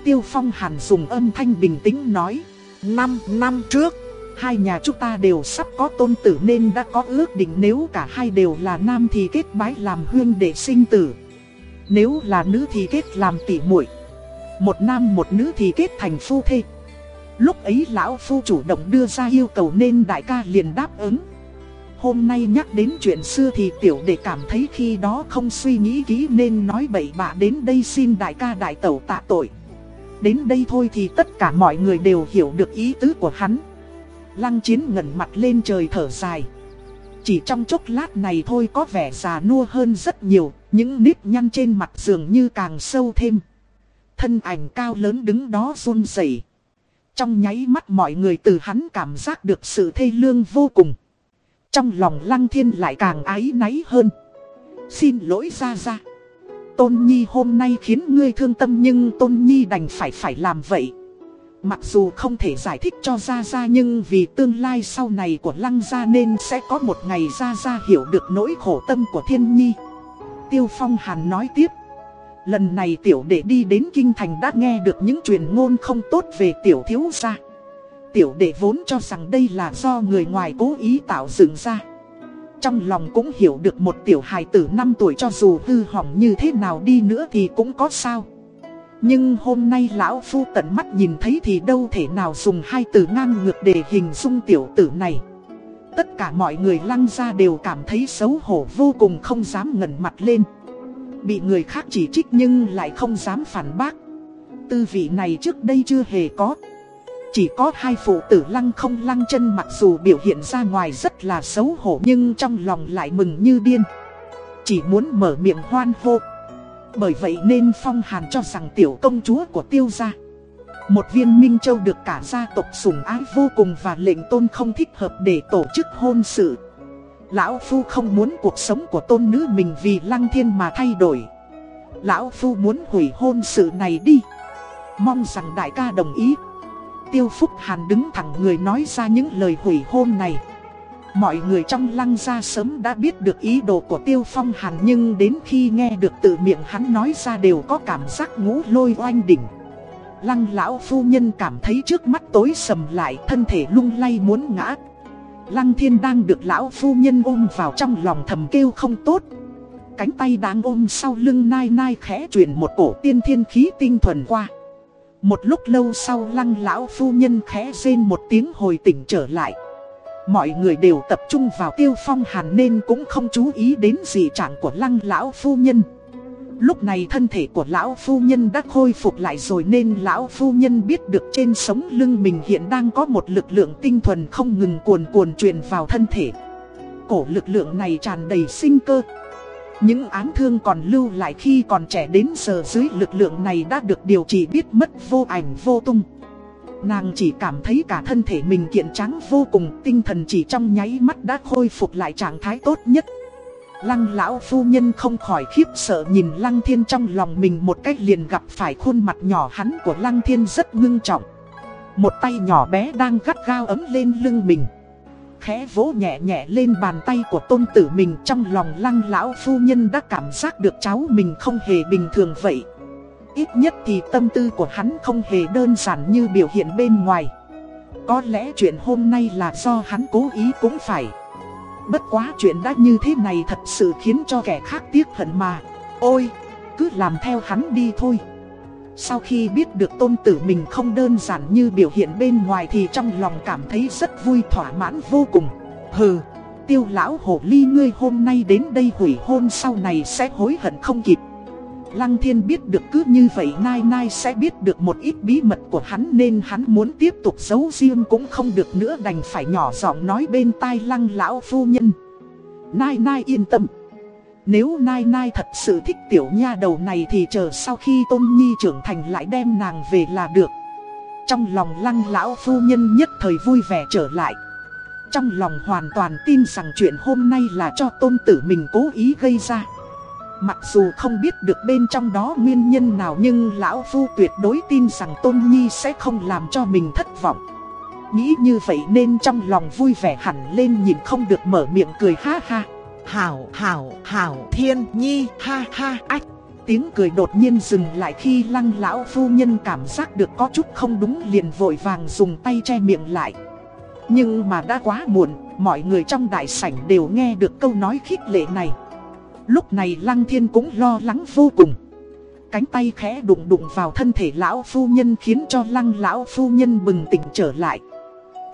Tiêu Phong Hàn dùng âm thanh bình tĩnh nói. Năm năm trước, hai nhà chúng ta đều sắp có tôn tử nên đã có ước định nếu cả hai đều là nam thì kết bái làm huyên để sinh tử. Nếu là nữ thì kết làm tỷ muội Một nam một nữ thì kết thành phu thê Lúc ấy lão phu chủ động đưa ra yêu cầu nên đại ca liền đáp ứng. Hôm nay nhắc đến chuyện xưa thì tiểu đệ cảm thấy khi đó không suy nghĩ kỹ nên nói bậy bạ đến đây xin đại ca đại tẩu tạ tội. Đến đây thôi thì tất cả mọi người đều hiểu được ý tứ của hắn. Lăng chiến ngẩn mặt lên trời thở dài. Chỉ trong chốc lát này thôi có vẻ già nua hơn rất nhiều, Những nếp nhăn trên mặt dường như càng sâu thêm. Thân ảnh cao lớn đứng đó run rẩy. Trong nháy mắt mọi người từ hắn cảm giác được sự thê lương vô cùng Trong lòng lăng thiên lại càng ái náy hơn Xin lỗi ra ra Tôn Nhi hôm nay khiến ngươi thương tâm nhưng Tôn Nhi đành phải phải làm vậy Mặc dù không thể giải thích cho Gia Gia nhưng vì tương lai sau này của Lăng Gia nên sẽ có một ngày Gia Gia hiểu được nỗi khổ tâm của Thiên Nhi. Tiêu Phong Hàn nói tiếp. Lần này tiểu đệ đi đến Kinh Thành đã nghe được những truyền ngôn không tốt về tiểu thiếu gia. Tiểu đệ vốn cho rằng đây là do người ngoài cố ý tạo dựng ra. Trong lòng cũng hiểu được một tiểu hài tử 5 tuổi cho dù hư hỏng như thế nào đi nữa thì cũng có sao. Nhưng hôm nay lão phu tận mắt nhìn thấy thì đâu thể nào dùng hai từ ngang ngược để hình dung tiểu tử này. Tất cả mọi người lăng ra đều cảm thấy xấu hổ vô cùng không dám ngẩn mặt lên. Bị người khác chỉ trích nhưng lại không dám phản bác. Tư vị này trước đây chưa hề có. Chỉ có hai phụ tử lăng không lăng chân mặc dù biểu hiện ra ngoài rất là xấu hổ nhưng trong lòng lại mừng như điên. Chỉ muốn mở miệng hoan hô. Bởi vậy nên Phong Hàn cho rằng tiểu công chúa của tiêu gia, Một viên Minh Châu được cả gia tộc sủng ái vô cùng và lệnh tôn không thích hợp để tổ chức hôn sự Lão Phu không muốn cuộc sống của tôn nữ mình vì lăng thiên mà thay đổi Lão Phu muốn hủy hôn sự này đi Mong rằng đại ca đồng ý Tiêu Phúc Hàn đứng thẳng người nói ra những lời hủy hôn này Mọi người trong lăng gia sớm đã biết được ý đồ của Tiêu Phong Hàn nhưng đến khi nghe được tự miệng hắn nói ra đều có cảm giác ngũ lôi oanh đỉnh. Lăng lão phu nhân cảm thấy trước mắt tối sầm lại, thân thể lung lay muốn ngã. Lăng thiên đang được lão phu nhân ôm vào trong lòng thầm kêu không tốt. Cánh tay đang ôm sau lưng nai nai khẽ chuyển một cổ tiên thiên khí tinh thuần qua. Một lúc lâu sau lăng lão phu nhân khẽ rên một tiếng hồi tỉnh trở lại. Mọi người đều tập trung vào tiêu phong hàn nên cũng không chú ý đến gì trạng của lăng lão phu nhân Lúc này thân thể của lão phu nhân đã khôi phục lại rồi nên lão phu nhân biết được trên sống lưng mình hiện đang có một lực lượng tinh thuần không ngừng cuồn cuồn truyền vào thân thể. Cổ lực lượng này tràn đầy sinh cơ. Những án thương còn lưu lại khi còn trẻ đến giờ dưới lực lượng này đã được điều trị biết mất vô ảnh vô tung. Nàng chỉ cảm thấy cả thân thể mình kiện trắng vô cùng, Tinh thần chỉ trong nháy mắt đã khôi phục lại trạng thái tốt nhất. Lăng lão phu nhân không khỏi khiếp sợ nhìn lăng thiên trong lòng mình một cách liền gặp phải khuôn mặt nhỏ hắn của lăng thiên rất ngưng trọng. Một tay nhỏ bé đang gắt gao ấm lên lưng mình. Khẽ vỗ nhẹ nhẹ lên bàn tay của tôn tử mình trong lòng lăng lão phu nhân đã cảm giác được cháu mình không hề bình thường vậy. Ít nhất thì tâm tư của hắn không hề đơn giản như biểu hiện bên ngoài. Có lẽ chuyện hôm nay là do hắn cố ý cũng phải. Bất quá chuyện đã như thế này thật sự khiến cho kẻ khác tiếc hận mà. Ôi, cứ làm theo hắn đi thôi. Sau khi biết được tôn tử mình không đơn giản như biểu hiện bên ngoài thì trong lòng cảm thấy rất vui thỏa mãn vô cùng. Hừ, tiêu lão hồ ly ngươi hôm nay đến đây hủy hôn sau này sẽ hối hận không kịp. Lăng thiên biết được cứ như vậy, Nai Nai sẽ biết được một ít bí mật của hắn nên hắn muốn tiếp tục giấu riêng cũng không được nữa, đành phải nhỏ giọng nói bên tai lăng lão phu nhân. Nai Nai yên tâm. Nếu Nai Nai thật sự thích tiểu nha đầu này thì chờ sau khi Tôn Nhi trưởng thành lại đem nàng về là được. Trong lòng lăng lão phu nhân nhất thời vui vẻ trở lại. Trong lòng hoàn toàn tin rằng chuyện hôm nay là cho tôn tử mình cố ý gây ra. Mặc dù không biết được bên trong đó nguyên nhân nào nhưng Lão Phu tuyệt đối tin rằng Tôn Nhi sẽ không làm cho mình thất vọng. Nghĩ như vậy nên trong lòng vui vẻ hẳn lên nhìn không được mở miệng cười ha ha. Hảo, hảo, hảo, thiên nhi, ha ha, ách. Tiếng cười đột nhiên dừng lại khi lăng lão phu nhân cảm giác được có chút không đúng liền vội vàng dùng tay che miệng lại. Nhưng mà đã quá muộn, mọi người trong đại sảnh đều nghe được câu nói khích lệ này. Lúc này Lăng Thiên cũng lo lắng vô cùng Cánh tay khẽ đụng đụng vào thân thể lão phu nhân khiến cho lăng lão phu nhân bừng tỉnh trở lại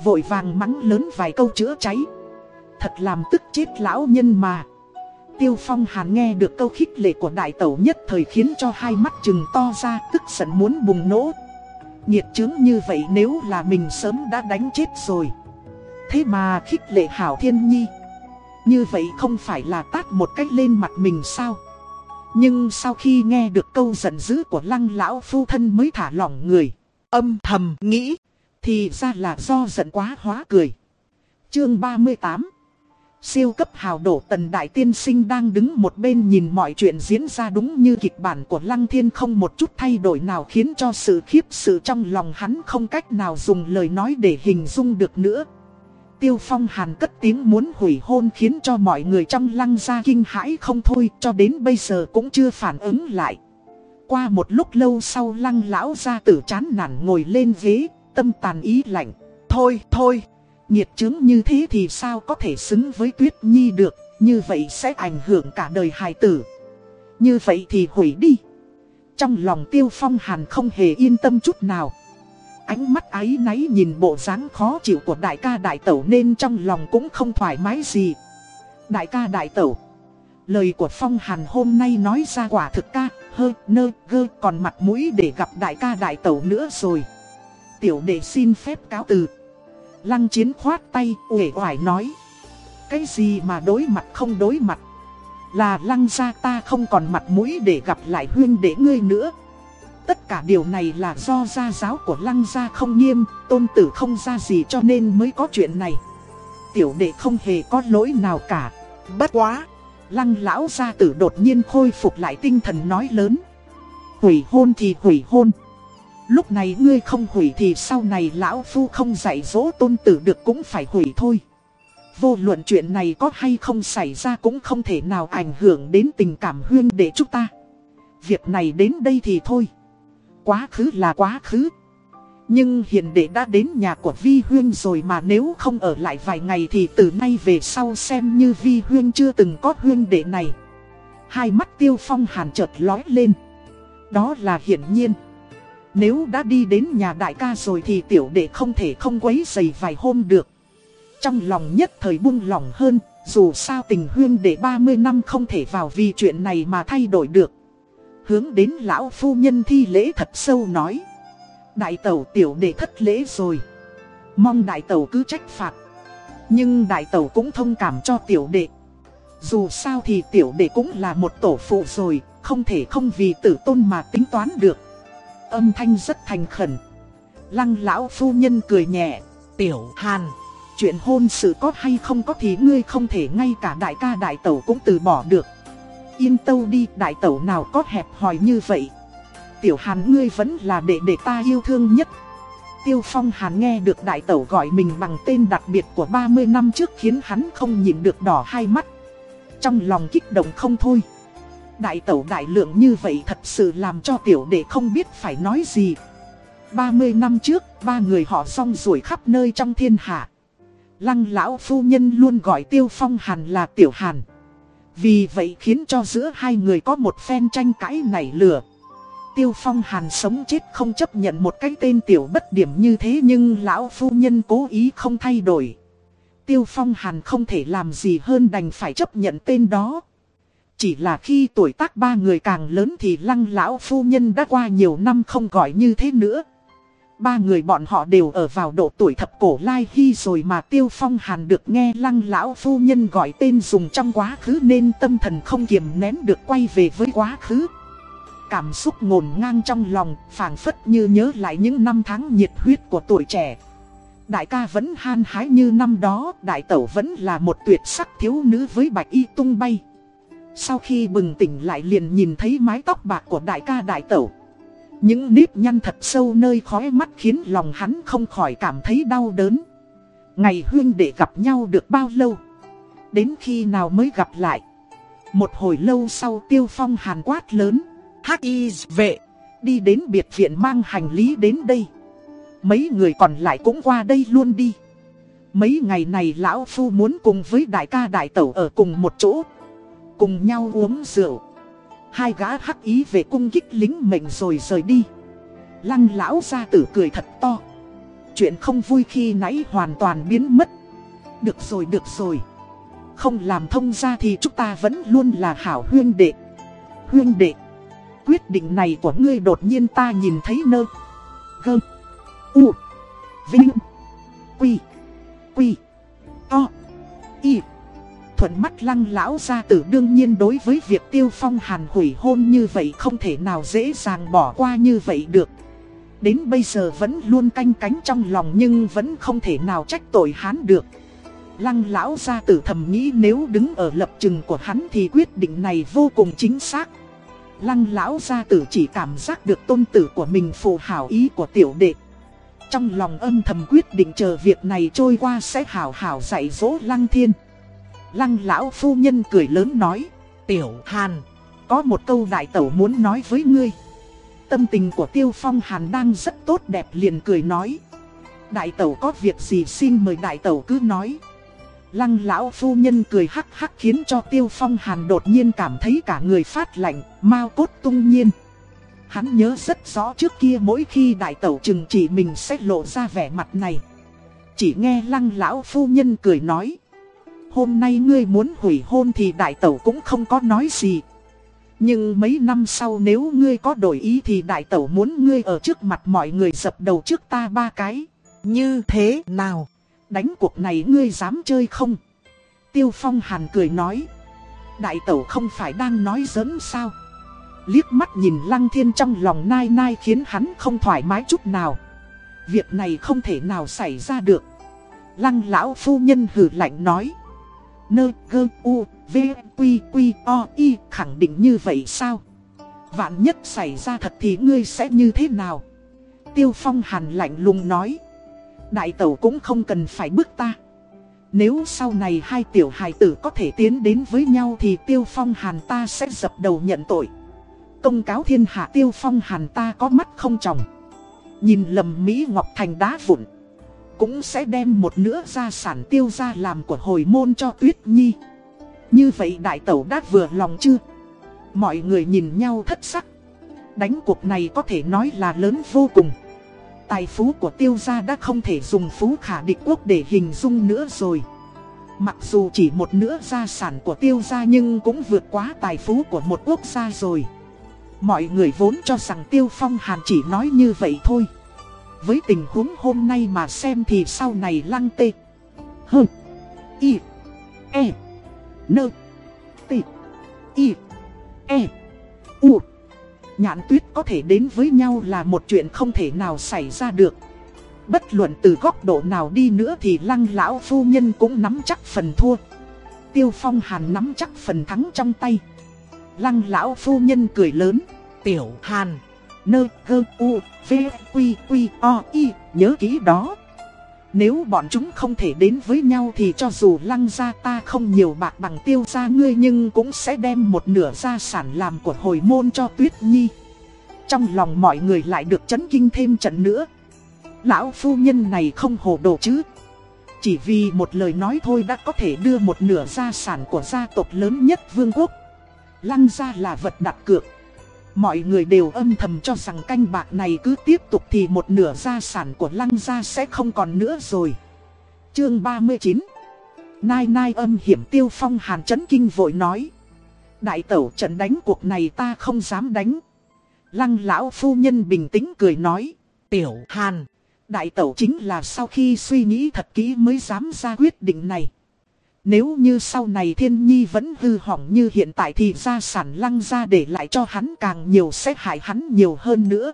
Vội vàng mắng lớn vài câu chữa cháy Thật làm tức chết lão nhân mà Tiêu Phong Hàn nghe được câu khích lệ của đại tẩu nhất thời khiến cho hai mắt chừng to ra, tức giận muốn bùng nổ. Nhiệt chứng như vậy nếu là mình sớm đã đánh chết rồi. Thế mà khích lệ Hảo Thiên Nhi. Như vậy không phải là tát một cách lên mặt mình sao? Nhưng sau khi nghe được câu giận dữ của lăng lão phu thân mới thả lỏng người. Âm thầm nghĩ. Thì ra là do giận quá hóa cười. Chương 38 Siêu cấp hào đổ tần đại tiên sinh đang đứng một bên nhìn mọi chuyện diễn ra đúng như kịch bản của Lăng Thiên không một chút thay đổi nào khiến cho sự khiếp sự trong lòng hắn không cách nào dùng lời nói để hình dung được nữa. Tiêu Phong Hàn cất tiếng muốn hủy hôn khiến cho mọi người trong lăng gia kinh hãi không thôi cho đến bây giờ cũng chưa phản ứng lại. Qua một lúc lâu sau lăng lão gia tử chán nản ngồi lên ghế, tâm tàn ý lạnh. Thôi, thôi, nhiệt chứng như thế thì sao có thể xứng với Tuyết Nhi được, như vậy sẽ ảnh hưởng cả đời hài tử. Như vậy thì hủy đi. Trong lòng Tiêu Phong Hàn không hề yên tâm chút nào. Ánh mắt ấy náy nhìn bộ dáng khó chịu của đại ca đại tẩu nên trong lòng cũng không thoải mái gì. Đại ca đại tẩu. Lời của Phong Hàn hôm nay nói ra quả thực ca, hơ, nơ, gơ còn mặt mũi để gặp đại ca đại tẩu nữa rồi. Tiểu đệ xin phép cáo từ. Lăng chiến khoát tay, uể oải nói. Cái gì mà đối mặt không đối mặt. Là lăng ra ta không còn mặt mũi để gặp lại huyên đệ ngươi nữa. Tất cả điều này là do gia giáo của lăng gia không nghiêm, tôn tử không ra gì cho nên mới có chuyện này. Tiểu đệ không hề có lỗi nào cả. Bất quá, lăng lão gia tử đột nhiên khôi phục lại tinh thần nói lớn. Hủy hôn thì hủy hôn. Lúc này ngươi không hủy thì sau này lão phu không dạy dỗ tôn tử được cũng phải hủy thôi. Vô luận chuyện này có hay không xảy ra cũng không thể nào ảnh hưởng đến tình cảm huyên để chúng ta. Việc này đến đây thì thôi. Quá khứ là quá khứ. Nhưng hiền đệ đã đến nhà của Vi Huyên rồi mà nếu không ở lại vài ngày thì từ nay về sau xem như Vi Huyên chưa từng có Huyên đệ này. Hai mắt tiêu phong hàn chợt lói lên. Đó là hiển nhiên. Nếu đã đi đến nhà đại ca rồi thì tiểu đệ không thể không quấy giày vài hôm được. Trong lòng nhất thời buông lỏng hơn, dù sao tình huyên đệ 30 năm không thể vào vì chuyện này mà thay đổi được. Hướng đến lão phu nhân thi lễ thật sâu nói. Đại tẩu tiểu đệ thất lễ rồi. Mong đại tẩu cứ trách phạt. Nhưng đại tẩu cũng thông cảm cho tiểu đệ. Dù sao thì tiểu đệ cũng là một tổ phụ rồi, không thể không vì tử tôn mà tính toán được. Âm thanh rất thành khẩn. Lăng lão phu nhân cười nhẹ. Tiểu Hàn, chuyện hôn sự có hay không có thì ngươi không thể ngay cả đại ca đại tẩu cũng từ bỏ được. Yên tâu đi, đại tẩu nào có hẹp hòi như vậy. Tiểu Hàn ngươi vẫn là đệ đệ ta yêu thương nhất. Tiêu Phong Hàn nghe được đại tẩu gọi mình bằng tên đặc biệt của 30 năm trước khiến hắn không nhìn được đỏ hai mắt. Trong lòng kích động không thôi. Đại tẩu đại lượng như vậy thật sự làm cho tiểu đệ không biết phải nói gì. 30 năm trước, ba người họ song rủi khắp nơi trong thiên hạ. Lăng lão phu nhân luôn gọi Tiêu Phong Hàn là Tiểu Hàn. Vì vậy khiến cho giữa hai người có một phen tranh cãi nảy lửa. Tiêu Phong Hàn sống chết không chấp nhận một cái tên tiểu bất điểm như thế nhưng lão phu nhân cố ý không thay đổi. Tiêu Phong Hàn không thể làm gì hơn đành phải chấp nhận tên đó. Chỉ là khi tuổi tác ba người càng lớn thì lăng lão phu nhân đã qua nhiều năm không gọi như thế nữa. Ba người bọn họ đều ở vào độ tuổi thập cổ lai hy rồi mà Tiêu Phong Hàn được nghe lăng lão phu nhân gọi tên dùng trong quá khứ nên tâm thần không kiềm nén được quay về với quá khứ. Cảm xúc ngổn ngang trong lòng, phảng phất như nhớ lại những năm tháng nhiệt huyết của tuổi trẻ. Đại ca vẫn han hái như năm đó, đại tẩu vẫn là một tuyệt sắc thiếu nữ với bạch y tung bay. Sau khi bừng tỉnh lại liền nhìn thấy mái tóc bạc của đại ca đại tẩu. Những nếp nhăn thật sâu nơi khóe mắt khiến lòng hắn không khỏi cảm thấy đau đớn. Ngày huyên để gặp nhau được bao lâu? Đến khi nào mới gặp lại? Một hồi lâu sau tiêu phong hàn quát lớn. Hắc y vệ, đi đến biệt viện mang hành lý đến đây. Mấy người còn lại cũng qua đây luôn đi. Mấy ngày này lão phu muốn cùng với đại ca đại tẩu ở cùng một chỗ. Cùng nhau uống rượu Hai gã hắc ý về cung kích lính mệnh rồi rời đi. Lăng lão gia tử cười thật to. Chuyện không vui khi nãy hoàn toàn biến mất. Được rồi được rồi. Không làm thông ra thì chúng ta vẫn luôn là hảo huyên đệ. Huyên đệ, Quyết định này của ngươi đột nhiên ta nhìn thấy nơ. Gơ, U, Vinh, Quy Quy, To, Y. Thuận mắt lăng lão gia tử đương nhiên đối với việc tiêu phong hàn hủy hôn như vậy không thể nào dễ dàng bỏ qua như vậy được. Đến bây giờ vẫn luôn canh cánh trong lòng nhưng vẫn không thể nào trách tội hắn được. Lăng lão gia tử thầm nghĩ nếu đứng ở lập trường của hắn thì quyết định này vô cùng chính xác. Lăng lão gia tử chỉ cảm giác được tôn tử của mình phù hảo ý của tiểu đệ. Trong lòng âm thầm quyết định chờ việc này trôi qua sẽ hảo hảo dạy dỗ lăng thiên. Lăng lão phu nhân cười lớn nói, tiểu hàn, có một câu đại tẩu muốn nói với ngươi. Tâm tình của tiêu phong hàn đang rất tốt đẹp liền cười nói. Đại tẩu có việc gì xin mời đại tẩu cứ nói. Lăng lão phu nhân cười hắc hắc khiến cho tiêu phong hàn đột nhiên cảm thấy cả người phát lạnh, mau cốt tung nhiên. Hắn nhớ rất rõ trước kia mỗi khi đại tẩu chừng chỉ mình sẽ lộ ra vẻ mặt này. Chỉ nghe lăng lão phu nhân cười nói. Hôm nay ngươi muốn hủy hôn thì đại tẩu cũng không có nói gì. Nhưng mấy năm sau nếu ngươi có đổi ý thì đại tẩu muốn ngươi ở trước mặt mọi người dập đầu trước ta ba cái. Như thế nào? Đánh cuộc này ngươi dám chơi không? Tiêu Phong Hàn cười nói. Đại tẩu không phải đang nói giỡn sao? Liếc mắt nhìn Lăng Thiên trong lòng nai nai khiến hắn không thoải mái chút nào. Việc này không thể nào xảy ra được. Lăng lão phu nhân hử lạnh nói. Nơ, gơ, u, v, q q, o y khẳng định như vậy sao? Vạn nhất xảy ra thật thì ngươi sẽ như thế nào? Tiêu Phong Hàn lạnh lùng nói. Đại tẩu cũng không cần phải bước ta. Nếu sau này hai tiểu hài tử có thể tiến đến với nhau thì Tiêu Phong Hàn ta sẽ dập đầu nhận tội. Công cáo thiên hạ Tiêu Phong Hàn ta có mắt không tròng. Nhìn lầm Mỹ Ngọc Thành đá vụn. Cũng sẽ đem một nửa gia sản tiêu ra làm của hồi môn cho Tuyết Nhi. Như vậy đại tẩu đã vừa lòng chưa? Mọi người nhìn nhau thất sắc. Đánh cuộc này có thể nói là lớn vô cùng. Tài phú của tiêu gia đã không thể dùng phú khả địch quốc để hình dung nữa rồi. Mặc dù chỉ một nửa gia sản của tiêu gia nhưng cũng vượt quá tài phú của một quốc gia rồi. Mọi người vốn cho rằng tiêu phong hàn chỉ nói như vậy thôi. Với tình huống hôm nay mà xem thì sau này lăng tê. Hơ. Y. E. Nơ. T. Y. E. U. Nhãn tuyết có thể đến với nhau là một chuyện không thể nào xảy ra được. Bất luận từ góc độ nào đi nữa thì lăng lão phu nhân cũng nắm chắc phần thua. Tiêu phong hàn nắm chắc phần thắng trong tay. Lăng lão phu nhân cười lớn. Tiểu hàn. Nơ gơ u, v, quy quy, o y Nhớ kỹ đó nếu bọn chúng không thể đến với nhau thì cho dù lăng gia ta không nhiều bạc bằng tiêu gia ngươi nhưng cũng sẽ đem một nửa gia sản làm của hồi môn cho Tuyết Nhi. Trong lòng mọi người lại được chấn kinh thêm trận nữa. Lão phu nhân này không hồ đồ chứ. Chỉ vì một lời nói thôi đã có thể đưa một nửa gia sản của gia tộc lớn nhất vương quốc. Lăng gia là vật đặt cược. Mọi người đều âm thầm cho rằng canh bạc này cứ tiếp tục thì một nửa gia sản của lăng gia sẽ không còn nữa rồi. Chương 39 Nai nai âm hiểm tiêu phong hàn chấn kinh vội nói. Đại tẩu trận đánh cuộc này ta không dám đánh. Lăng lão phu nhân bình tĩnh cười nói. Tiểu hàn, đại tẩu chính là sau khi suy nghĩ thật kỹ mới dám ra quyết định này. Nếu như sau này thiên nhi vẫn hư hỏng như hiện tại thì gia sản lăng ra để lại cho hắn càng nhiều sẽ hại hắn nhiều hơn nữa.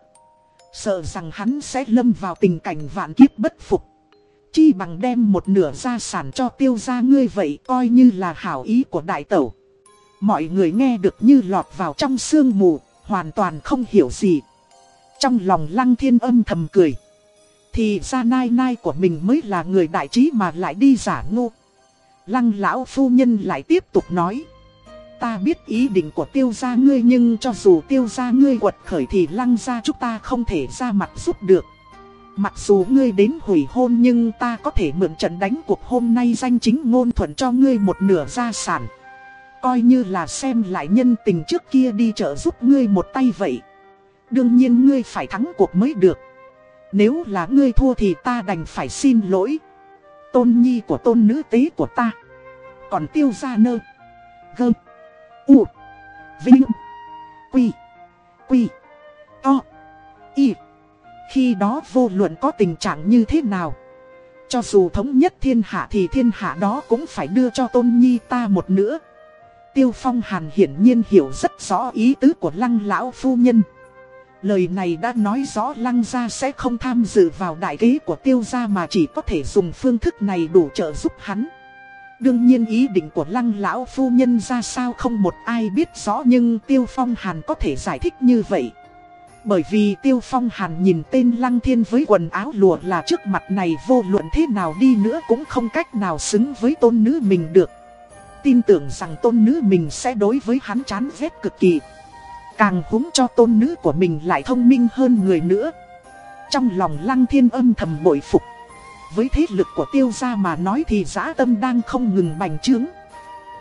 Sợ rằng hắn sẽ lâm vào tình cảnh vạn kiếp bất phục. Chi bằng đem một nửa gia sản cho tiêu gia ngươi vậy coi như là hảo ý của đại tẩu. Mọi người nghe được như lọt vào trong sương mù, hoàn toàn không hiểu gì. Trong lòng lăng thiên âm thầm cười. Thì ra nai nai của mình mới là người đại trí mà lại đi giả ngu Lăng lão phu nhân lại tiếp tục nói. Ta biết ý định của tiêu gia ngươi nhưng cho dù tiêu gia ngươi quật khởi thì lăng gia chúng ta không thể ra mặt giúp được. Mặc dù ngươi đến hủy hôn nhưng ta có thể mượn trận đánh cuộc hôm nay danh chính ngôn thuận cho ngươi một nửa gia sản. coi như là xem lại nhân tình trước kia đi trợ giúp ngươi một tay vậy. Đương nhiên ngươi phải thắng cuộc mới được. Nếu là ngươi thua thì ta đành phải xin lỗi. Tôn nhi của tôn nữ tế của ta. Còn tiêu ra nơ. Gơ. U. Vinh. Quy. Quy. To. Y. Khi đó vô luận có tình trạng như thế nào. Cho dù thống nhất thiên hạ thì thiên hạ đó cũng phải đưa cho tôn nhi ta một nữa. Tiêu phong hàn hiển nhiên hiểu rất rõ ý tứ của lăng lão phu nhân. Lời này đã nói rõ lăng gia sẽ không tham dự vào đại kế của tiêu gia mà chỉ có thể dùng phương thức này đủ trợ giúp hắn. Đương nhiên ý định của lăng lão phu nhân ra sao không một ai biết rõ nhưng tiêu phong hàn có thể giải thích như vậy. Bởi vì Tiêu Phong Hàn nhìn tên Lăng Thiên với quần áo lụa là trước mặt này vô luận thế nào đi nữa cũng không cách nào xứng với tôn nữ mình được. Tin tưởng rằng tôn nữ mình sẽ đối với hắn chán ghét cực kỳ. Càng húng cho tôn nữ của mình lại thông minh hơn người nữa. Trong lòng Lăng Thiên âm thầm bội phục. Với thế lực của tiêu gia mà nói thì giã tâm đang không ngừng bành trướng.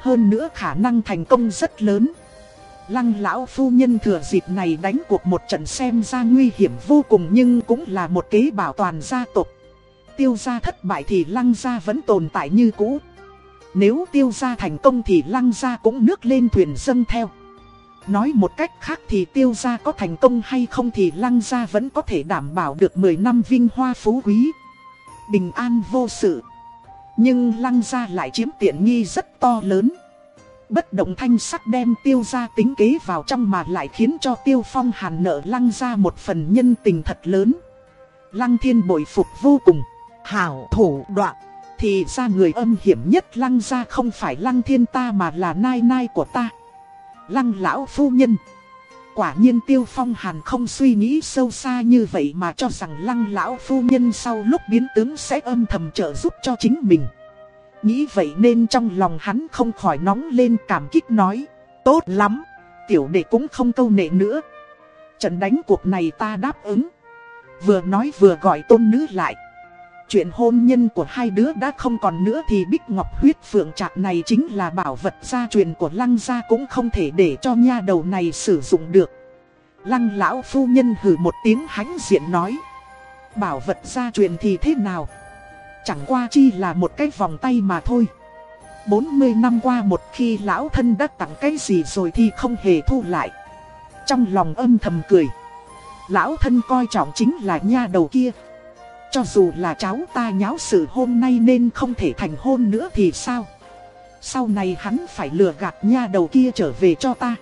Hơn nữa khả năng thành công rất lớn. Lăng lão phu nhân thừa dịp này đánh cuộc một trận xem ra nguy hiểm vô cùng nhưng cũng là một kế bảo toàn gia tộc. Tiêu gia thất bại thì lăng gia vẫn tồn tại như cũ. Nếu tiêu gia thành công thì lăng gia cũng nước lên thuyền dâng theo. Nói một cách khác thì tiêu gia có thành công hay không thì lăng gia vẫn có thể đảm bảo được 10 năm vinh hoa phú quý. Bình an vô sự. Nhưng lăng gia lại chiếm tiện nghi rất to lớn bất động thanh sắc đem tiêu gia tính kế vào trong mà lại khiến cho tiêu phong hàn nợ lăng gia một phần nhân tình thật lớn. Lăng thiên bội phục vô cùng, hảo thủ đoạn, thì ra người âm hiểm nhất lăng gia không phải lăng thiên ta mà là nai nai của ta. Lăng lão phu nhân. Quả nhiên tiêu phong hàn không suy nghĩ sâu xa như vậy mà cho rằng lăng lão phu nhân sau lúc biến tướng sẽ âm thầm trợ giúp cho chính mình. Nghĩ vậy nên trong lòng hắn không khỏi nóng lên cảm kích nói. Tốt lắm, tiểu đệ cũng không câu nệ nữa. Trận đánh cuộc này ta đáp ứng. Vừa nói vừa gọi tôn nữ lại. Chuyện hôn nhân của hai đứa đã không còn nữa thì Bích Ngọc huyết phượng trạc này chính là bảo vật gia truyền của lăng gia cũng không thể để cho nha đầu này sử dụng được. Lăng lão phu nhân hử một tiếng hãnh diện nói. Bảo vật gia truyền thì thế nào? Chẳng qua chi là một cái vòng tay mà thôi 40 năm qua một khi lão thân đã tặng cái gì rồi thì không hề thu lại Trong lòng âm thầm cười, Lão thân coi trọng chính là nha đầu kia cho dù là cháu ta nháo sự hôm nay nên không thể thành hôn nữa thì sao Sau này hắn phải lừa gạt nha đầu kia trở về cho ta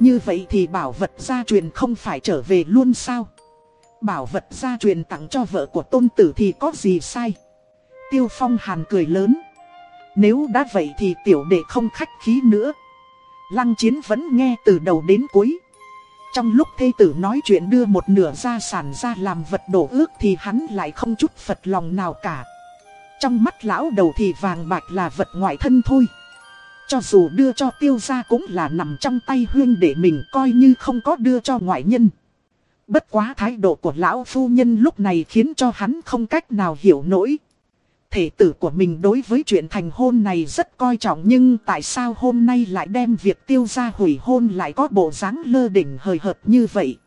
Như vậy thì bảo vật gia truyền không phải trở về luôn sao Bảo vật gia truyền tặng cho vợ của tôn tử thì có gì sai Tiêu Phong Hàn cười lớn. Nếu đã vậy thì tiểu đệ không khách khí nữa. Lăng chiến vẫn nghe từ đầu đến cuối. Trong lúc thê tử nói chuyện đưa một nửa gia sản ra làm vật đổ ước thì hắn lại không chút phật lòng nào cả. Trong mắt lão đầu thì vàng bạc là vật ngoại thân thôi. Cho dù đưa cho tiêu gia cũng là nằm trong tay huyên để mình coi như không có đưa cho ngoại nhân. Bất quá thái độ của lão phu nhân lúc này khiến cho hắn không cách nào hiểu nổi thể tử của mình đối với chuyện thành hôn này rất coi trọng nhưng tại sao hôm nay lại đem việc tiêu ra hủy hôn lại có bộ dáng lơ đỉnh hời hợt như vậy.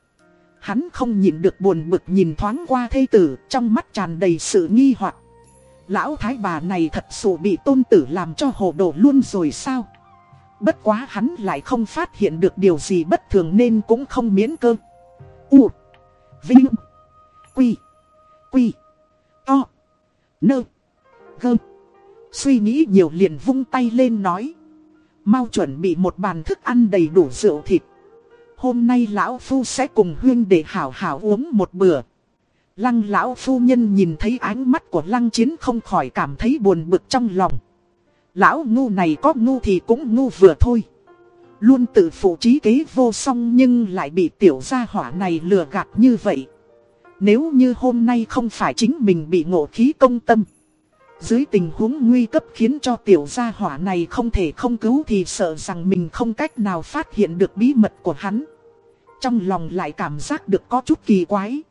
Hắn không nhìn được buồn bực nhìn thoáng qua thê tử, trong mắt tràn đầy sự nghi hoặc. Lão thái bà này thật sự bị tôn tử làm cho hồ đồ luôn rồi sao? Bất quá hắn lại không phát hiện được điều gì bất thường nên cũng không miễn cơ. U. Vinh. Quy. Quy. To. Nơ gơ. Suy nghĩ nhiều liền vung tay lên nói. Mau chuẩn bị một bàn thức ăn đầy đủ rượu thịt. Hôm nay lão phu sẽ cùng huyên để hảo hảo uống một bữa. Lăng lão phu nhân nhìn thấy ánh mắt của lăng chiến không khỏi cảm thấy buồn bực trong lòng. Lão ngu này có ngu thì cũng ngu vừa thôi. Luôn tự phụ trí kế vô song nhưng lại bị tiểu gia hỏa này lừa gạt như vậy. Nếu như hôm nay không phải chính mình bị ngộ khí công tâm. Dưới tình huống nguy cấp khiến cho tiểu gia hỏa này không thể không cứu thì sợ rằng mình không cách nào phát hiện được bí mật của hắn. Trong lòng lại cảm giác được có chút kỳ quái.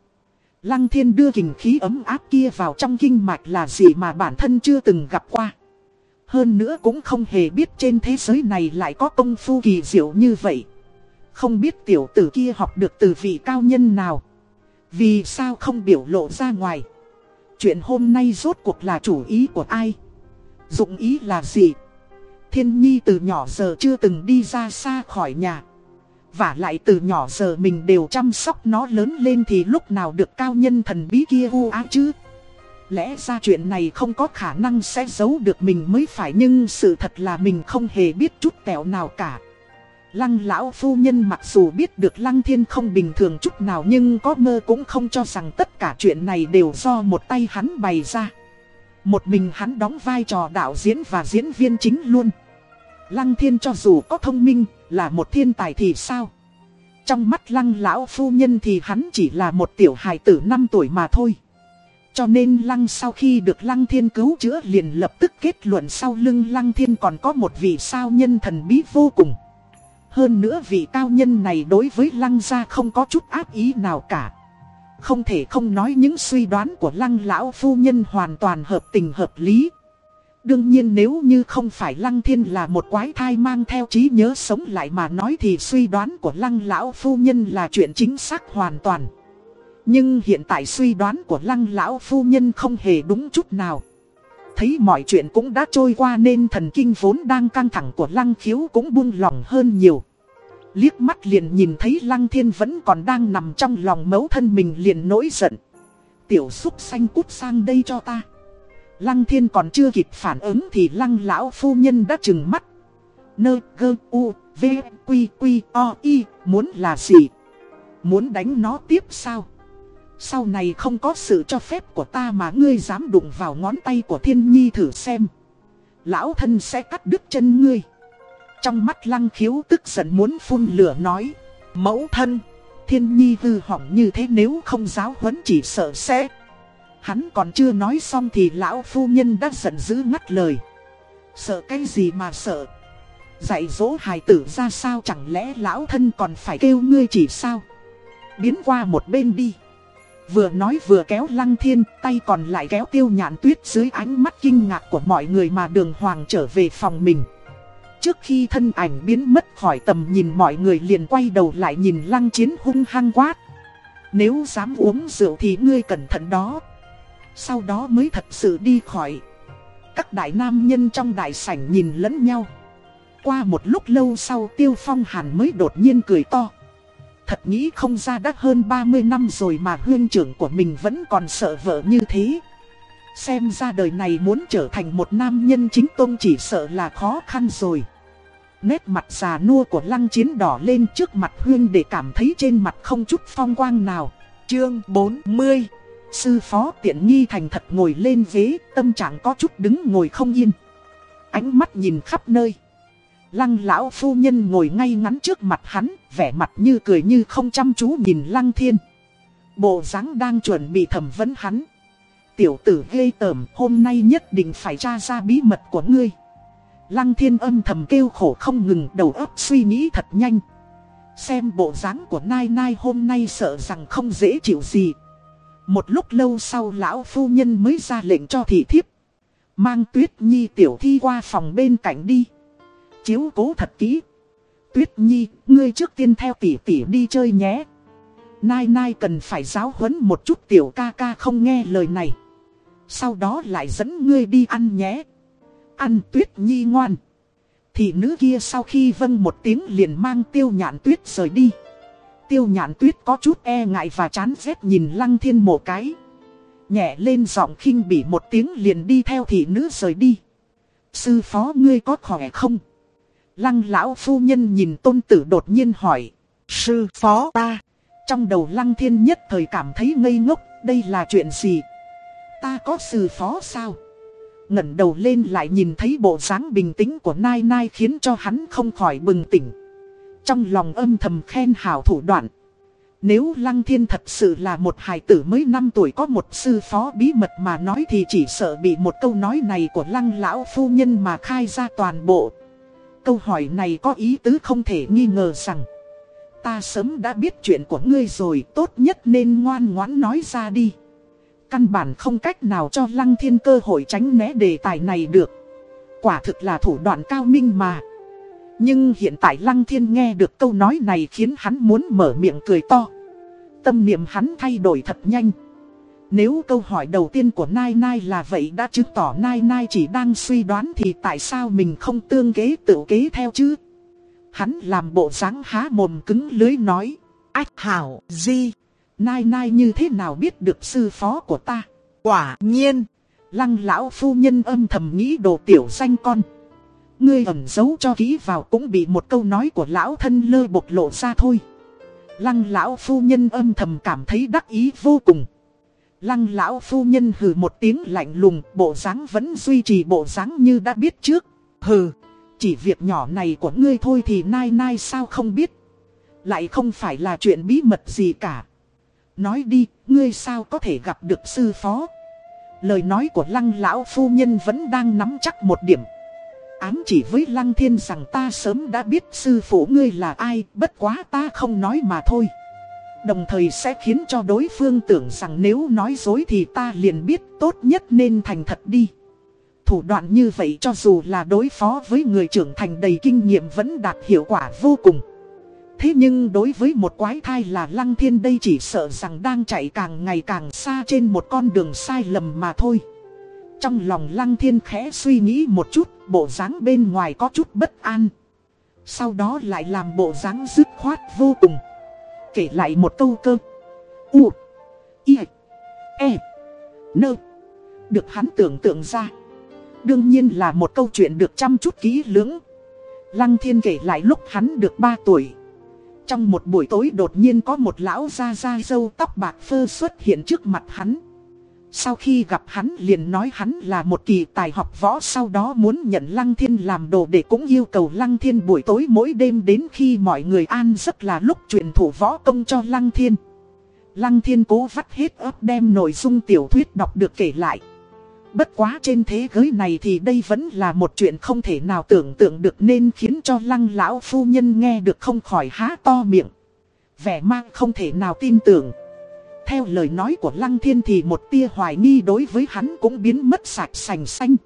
Lăng thiên đưa kình khí ấm áp kia vào trong kinh mạch là gì mà bản thân chưa từng gặp qua. Hơn nữa cũng không hề biết trên thế giới này lại có công phu kỳ diệu như vậy. Không biết tiểu tử kia học được từ vị cao nhân nào. Vì sao không biểu lộ ra ngoài. Chuyện hôm nay rốt cuộc là chủ ý của ai? Dụng ý là gì? Thiên Nhi từ nhỏ giờ chưa từng đi ra xa khỏi nhà. Và lại từ nhỏ giờ mình đều chăm sóc nó lớn lên thì lúc nào được cao nhân thần bí kia u á chứ. Lẽ ra chuyện này không có khả năng sẽ giấu được mình mới phải nhưng sự thật là mình không hề biết chút tẹo nào cả. Lăng lão phu nhân mặc dù biết được lăng thiên không bình thường chút nào nhưng có mơ cũng không cho rằng tất cả chuyện này đều do một tay hắn bày ra. Một mình hắn đóng vai trò đạo diễn và diễn viên chính luôn. Lăng thiên cho dù có thông minh, là một thiên tài thì sao? Trong mắt lăng lão phu nhân thì hắn chỉ là một tiểu hài tử 5 tuổi mà thôi. Cho nên lăng sau khi được lăng thiên cứu chữa liền lập tức kết luận sau lưng lăng thiên còn có một vị sao nhân thần bí vô cùng. Hơn nữa vị cao nhân này đối với lăng gia không có chút ác ý nào cả. Không thể không nói những suy đoán của lăng lão phu nhân hoàn toàn hợp tình hợp lý. Đương nhiên nếu như không phải Lăng Thiên là một quái thai mang theo trí nhớ sống lại mà nói thì suy đoán của Lăng Lão Phu Nhân là chuyện chính xác hoàn toàn. Nhưng hiện tại suy đoán của Lăng Lão Phu Nhân không hề đúng chút nào. Thấy mọi chuyện cũng đã trôi qua nên thần kinh vốn đang căng thẳng của Lăng Khiếu cũng buông lỏng hơn nhiều. Liếc mắt liền nhìn thấy Lăng Thiên vẫn còn đang nằm trong lòng mấu thân mình liền nổi giận. Tiểu xúc xanh cút sang đây cho ta. Lăng thiên còn chưa kịp phản ứng thì lăng lão phu nhân đã trừng mắt. Nơ, gơ, u, v, quy quy, o y muốn là gì? Muốn đánh nó tiếp sao? Sau này không có sự cho phép của ta mà ngươi dám đụng vào ngón tay của thiên nhi thử xem. Lão thân sẽ cắt đứt chân ngươi. Trong mắt lăng khiếu tức giận muốn phun lửa nói. Mẫu thân, thiên nhi hư hỏng như thế nếu không giáo huấn chỉ sợ sẽ Hắn còn chưa nói xong thì lão phu nhân đã giận dữ ngắt lời. Sợ cái gì mà sợ? Dạy dỗ hài tử ra sao chẳng lẽ lão thân còn phải kêu ngươi chỉ sao? Biến qua một bên đi. Vừa nói vừa kéo lăng thiên, tay còn lại kéo tiêu nhạn tuyết dưới ánh mắt kinh ngạc của mọi người mà đường hoàng trở về phòng mình. Trước khi thân ảnh biến mất khỏi tầm nhìn mọi người liền quay đầu lại nhìn lăng chiến hung hăng quát. Nếu dám uống rượu thì ngươi cẩn thận đó. Sau đó mới thật sự đi khỏi Các đại nam nhân trong đại sảnh nhìn lẫn nhau Qua một lúc lâu sau Tiêu Phong Hàn mới đột nhiên cười to Thật nghĩ không ra đã hơn 30 năm rồi mà huyên trưởng của mình vẫn còn sợ vợ như thế Xem ra đời này muốn trở thành một nam nhân chính tôn chỉ sợ là khó khăn rồi Nét mặt già nua của lăng chiến đỏ lên trước mặt huyên để cảm thấy trên mặt không chút phong quang nào Chương 40 Sư phó tiện nghi thành thật ngồi lên ghế, tâm trạng có chút đứng ngồi không yên. Ánh mắt nhìn khắp nơi. Lăng lão phu nhân ngồi ngay ngắn trước mặt hắn, vẻ mặt như cười như không chăm chú nhìn lăng thiên. Bộ dáng đang chuẩn bị thẩm vấn hắn. Tiểu tử ghê tởm, hôm nay nhất định phải tra ra bí mật của ngươi. Lăng thiên âm thầm kêu khổ không ngừng đầu óc suy nghĩ thật nhanh. Xem bộ dáng của Nai Nai hôm nay sợ rằng không dễ chịu gì. Một lúc lâu sau lão phu nhân mới ra lệnh cho thị thiếp. Mang tuyết nhi tiểu thi qua phòng bên cạnh đi. Chiếu cố thật kỹ. Tuyết nhi, ngươi trước tiên theo tỷ tỷ đi chơi nhé. Nai nai cần phải giáo huấn một chút tiểu ca ca không nghe lời này. Sau đó lại dẫn ngươi đi ăn nhé. Ăn tuyết nhi ngoan. Thì nữ kia sau khi vâng một tiếng liền mang tiêu nhạn tuyết rời đi. Tiêu nhạn tuyết có chút e ngại và chán ghét nhìn lăng thiên một cái. Nhẹ lên giọng khinh bỉ một tiếng liền đi theo thị nữ rời đi. Sư phó ngươi có khỏe không? Lăng lão phu nhân nhìn tôn tử đột nhiên hỏi. Sư phó ta. Trong đầu lăng thiên nhất thời cảm thấy ngây ngốc, đây là chuyện gì? Ta có sư phó sao? ngẩng đầu lên lại nhìn thấy bộ dáng bình tĩnh của Nai Nai khiến cho hắn không khỏi bừng tỉnh. Trong lòng âm thầm khen hảo thủ đoạn. Nếu Lăng Thiên thật sự là một hài tử mới 5 tuổi có một sư phó bí mật mà nói thì chỉ sợ bị một câu nói này của Lăng Lão Phu Nhân mà khai ra toàn bộ. Câu hỏi này có ý tứ không thể nghi ngờ rằng, Ta sớm đã biết chuyện của ngươi rồi, tốt nhất nên ngoan ngoãn nói ra đi. Căn bản không cách nào cho Lăng Thiên cơ hội tránh né đề tài này được. Quả thực là thủ đoạn cao minh mà. Nhưng hiện tại Lăng Thiên nghe được câu nói này khiến hắn muốn mở miệng cười to. Tâm niệm hắn thay đổi thật nhanh. Nếu câu hỏi đầu tiên của Nai Nai là vậy đã chứng tỏ Nai Nai chỉ đang suy đoán thì tại sao mình không tương kế tự kế theo chứ? Hắn làm bộ dáng há mồm cứng lưới nói. Ách hảo, di Nai Nai như thế nào biết được sư phó của ta? Quả nhiên, lăng lão phu nhân âm thầm nghĩ đồ tiểu danh con. Ngươi ẩn giấu cho kỹ vào cũng bị một câu nói của lão thân lơ bộc lộ ra thôi. Lăng lão phu nhân âm thầm cảm thấy đắc ý vô cùng. Lăng lão phu nhân hừ một tiếng lạnh lùng, bộ dáng vẫn duy trì bộ dáng như đã biết trước. Hừ, chỉ việc nhỏ này của ngươi thôi thì nai nai sao không biết. Lại không phải là chuyện bí mật gì cả. Nói đi, ngươi sao có thể gặp được sư phó. Lời nói của lăng lão phu nhân vẫn đang nắm chắc một điểm. Ám chỉ với lăng thiên rằng ta sớm đã biết sư phụ ngươi là ai, bất quá ta không nói mà thôi. Đồng thời sẽ khiến cho đối phương tưởng rằng nếu nói dối thì ta liền biết tốt nhất nên thành thật đi. Thủ đoạn như vậy cho dù là đối phó với người trưởng thành đầy kinh nghiệm vẫn đạt hiệu quả vô cùng. Thế nhưng đối với một quái thai là Lăng Thiên đây chỉ sợ rằng đang chạy càng ngày càng xa trên một con đường sai lầm mà thôi. Trong lòng Lăng Thiên khẽ suy nghĩ một chút, bộ dáng bên ngoài có chút bất an. Sau đó lại làm bộ dáng dứt khoát vô cùng. Kể lại một câu cơ. U. I. E. Nơ. Được hắn tưởng tượng ra. Đương nhiên là một câu chuyện được chăm chút kỹ lưỡng. Lăng Thiên kể lại lúc hắn được 3 tuổi. Trong một buổi tối đột nhiên có một lão da da dâu tóc bạc phơ xuất hiện trước mặt hắn. Sau khi gặp hắn liền nói hắn là một kỳ tài học võ, sau đó muốn nhận Lăng Thiên làm đồ để cũng yêu cầu Lăng Thiên buổi tối mỗi đêm đến khi mọi người an rất là lúc truyền thủ võ công cho Lăng Thiên. Lăng Thiên cố vắt hết ớt đem nội dung tiểu thuyết đọc được kể lại. Bất quá trên thế giới này thì đây vẫn là một chuyện không thể nào tưởng tượng được nên khiến cho lăng lão phu nhân nghe được không khỏi há to miệng. Vẻ mang không thể nào tin tưởng. Theo lời nói của lăng thiên thì một tia hoài nghi đối với hắn cũng biến mất sạch sành xanh.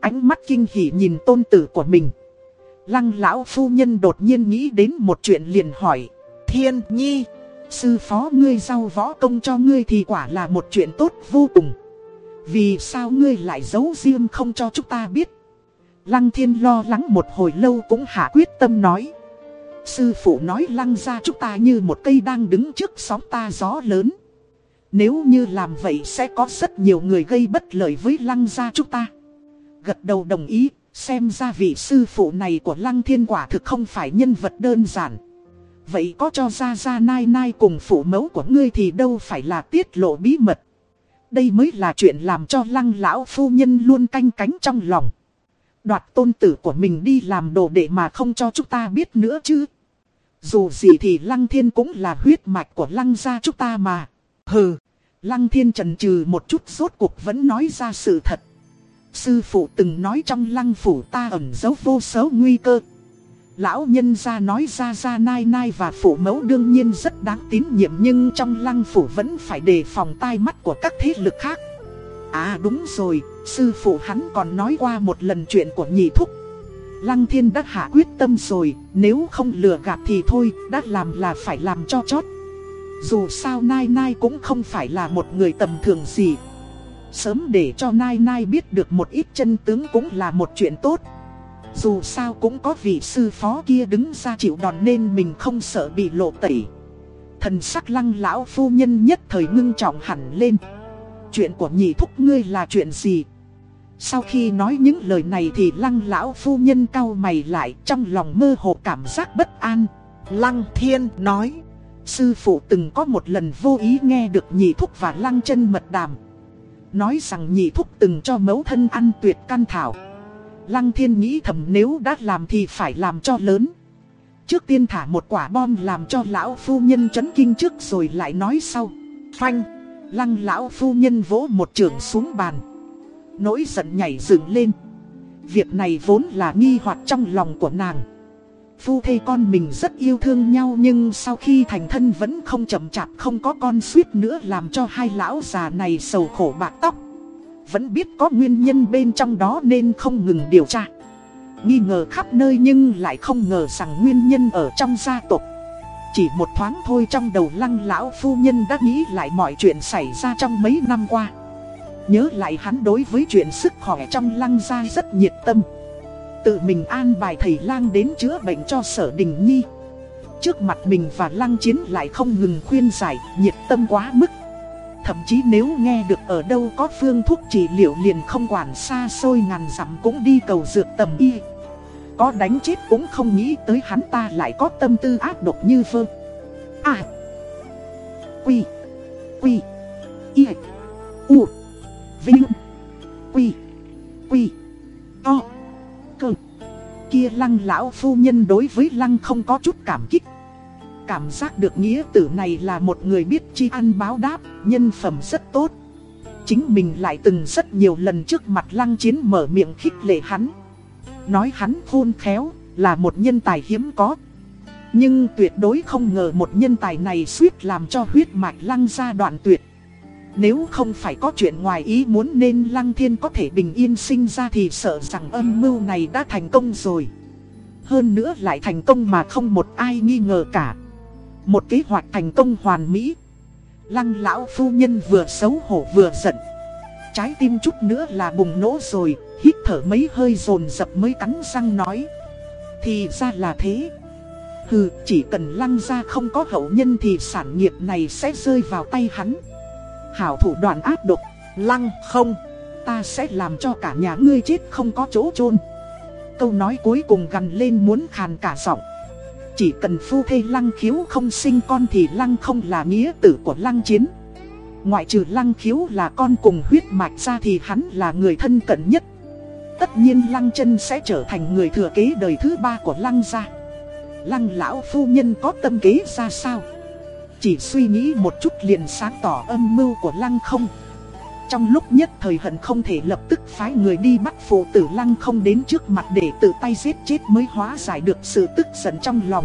Ánh mắt kinh hỉ nhìn tôn tử của mình. Lăng lão phu nhân đột nhiên nghĩ đến một chuyện liền hỏi. Thiên nhi, sư phó ngươi giao võ công cho ngươi thì quả là một chuyện tốt vô cùng. Vì sao ngươi lại giấu riêng không cho chúng ta biết? Lăng thiên lo lắng một hồi lâu cũng hạ quyết tâm nói. Sư phụ nói lăng ra chúng ta như một cây đang đứng trước sóng ta gió lớn. Nếu như làm vậy sẽ có rất nhiều người gây bất lợi với lăng ra chúng ta. Gật đầu đồng ý, Xem ra vị sư phụ này của lăng thiên quả thực không phải nhân vật đơn giản. Vậy có cho ra ra nai nai cùng phụ mẫu của ngươi thì đâu phải là tiết lộ bí mật đây mới là chuyện làm cho lăng lão phu nhân luôn canh cánh trong lòng. Đoạt tôn tử của mình đi làm đồ để mà không cho chúng ta biết nữa chứ. Dù gì thì lăng thiên cũng là huyết mạch của lăng gia chúng ta mà. Hừ, lăng thiên trần trừ một chút rốt cuộc vẫn nói ra sự thật. Sư phụ từng nói trong lăng phủ ta ẩn giấu vô số nguy cơ. Lão nhân ra nói ra ra nai nai và phủ mẫu đương nhiên rất đáng tín nhiệm nhưng trong lăng phủ vẫn phải đề phòng tai mắt của các thế lực khác. À đúng rồi, sư phụ hắn còn nói qua một lần chuyện của nhị thúc. Lăng thiên đã hạ quyết tâm rồi, nếu không lừa gạt thì thôi, đã làm là phải làm cho chót. Dù sao Nai Nai cũng không phải là một người tầm thường gì. Sớm để cho Nai Nai biết được một ít chân tướng cũng là một chuyện tốt. Dù sao cũng có vị sư phó kia đứng ra chịu đòn nên mình không sợ bị lộ tẩy. Thần sắc lăng lão phu nhân nhất thời ngưng trọng hẳn lên. Chuyện của nhị thúc ngươi là chuyện gì? Sau khi nói những lời này thì lăng lão phu nhân cau mày lại trong lòng mơ hồ cảm giác bất an. Lăng thiên nói, Sư phụ từng có một lần vô ý nghe được nhị thúc và lăng chân mật đàm. Nói rằng nhị thúc từng cho mẫu thân ăn tuyệt căn thảo. Lăng thiên nghĩ thầm nếu đã làm thì phải làm cho lớn. Trước tiên thả một quả bom làm cho lão phu nhân chấn kinh trước rồi lại nói sau. Phanh, lăng lão phu nhân vỗ một trường xuống bàn. Nỗi giận nhảy dựng lên. Việc này vốn là nghi hoặc trong lòng của nàng. Phu thê con mình rất yêu thương nhau nhưng sau khi thành thân vẫn không chậm chạp không có con suýt nữa làm cho hai lão già này sầu khổ bạc tóc. Vẫn biết có nguyên nhân bên trong đó nên không ngừng điều tra. Nghi ngờ khắp nơi nhưng lại không ngờ rằng nguyên nhân ở trong gia tộc. Chỉ một thoáng thôi trong đầu lăng lão phu nhân đã nghĩ lại mọi chuyện xảy ra trong mấy năm qua. Nhớ lại hắn đối với chuyện sức khỏe trong lăng gia rất nhiệt tâm. Tự mình an bài thầy lang đến chữa bệnh cho sở đình nhi. Trước mặt mình và lăng chiến lại không ngừng khuyên giải, nhiệt tâm quá mức. Thậm chí nếu nghe được ở đâu có phương thuốc trị liệu liền không quản xa xôi ngàn dặm cũng đi cầu dược tầm y. Có đánh chết cũng không nghĩ tới hắn ta lại có tâm tư ác độc như vơ. À Quy. Quy. Y. U. Vinh. Quy. Quy. To. Cơ. Kia lăng lão phu nhân đối với lăng không có chút cảm kích. Cảm giác được nghĩa tử này là một người biết chi ăn báo đáp, nhân phẩm rất tốt. Chính mình lại từng rất nhiều lần trước mặt lăng chiến mở miệng khích lệ hắn. Nói hắn khôn khéo, là một nhân tài hiếm có. Nhưng tuyệt đối không ngờ một nhân tài này suýt làm cho huyết mạch lăng ra đoạn tuyệt. Nếu không phải có chuyện ngoài ý muốn nên lăng thiên có thể bình yên sinh ra thì sợ rằng âm mưu này đã thành công rồi. Hơn nữa lại thành công mà không một ai nghi ngờ cả. Một kế hoạch thành công hoàn mỹ. Lăng lão phu nhân vừa xấu hổ vừa giận. Trái tim chút nữa là bùng nổ rồi, Hít thở mấy hơi dồn dập mới cắn răng nói. Thì ra là thế. Hừ, chỉ cần lăng ra không có hậu nhân thì sản nghiệp này sẽ rơi vào tay hắn. Hảo thủ đoạn áp độc. Lăng, không. Ta sẽ làm cho cả nhà ngươi chết không có chỗ chôn. Câu nói cuối cùng gần lên muốn khàn cả giọng chỉ cần phu thê lăng khiếu không sinh con thì lăng không là nghĩa tử của lăng chiến. Ngoại trừ lăng khiếu là con cùng huyết mạch ra thì hắn là người thân cận nhất. Tất nhiên lăng chân sẽ trở thành người thừa kế đời thứ ba của lăng gia. Lăng lão phu nhân có tâm kế ra sao? Chỉ suy nghĩ một chút liền sáng tỏ âm mưu của lăng không. Trong lúc nhất thời hận không thể lập tức phái người đi bắt phụ tử lăng không đến trước mặt để tự tay giết chết mới hóa giải được sự tức giận trong lòng.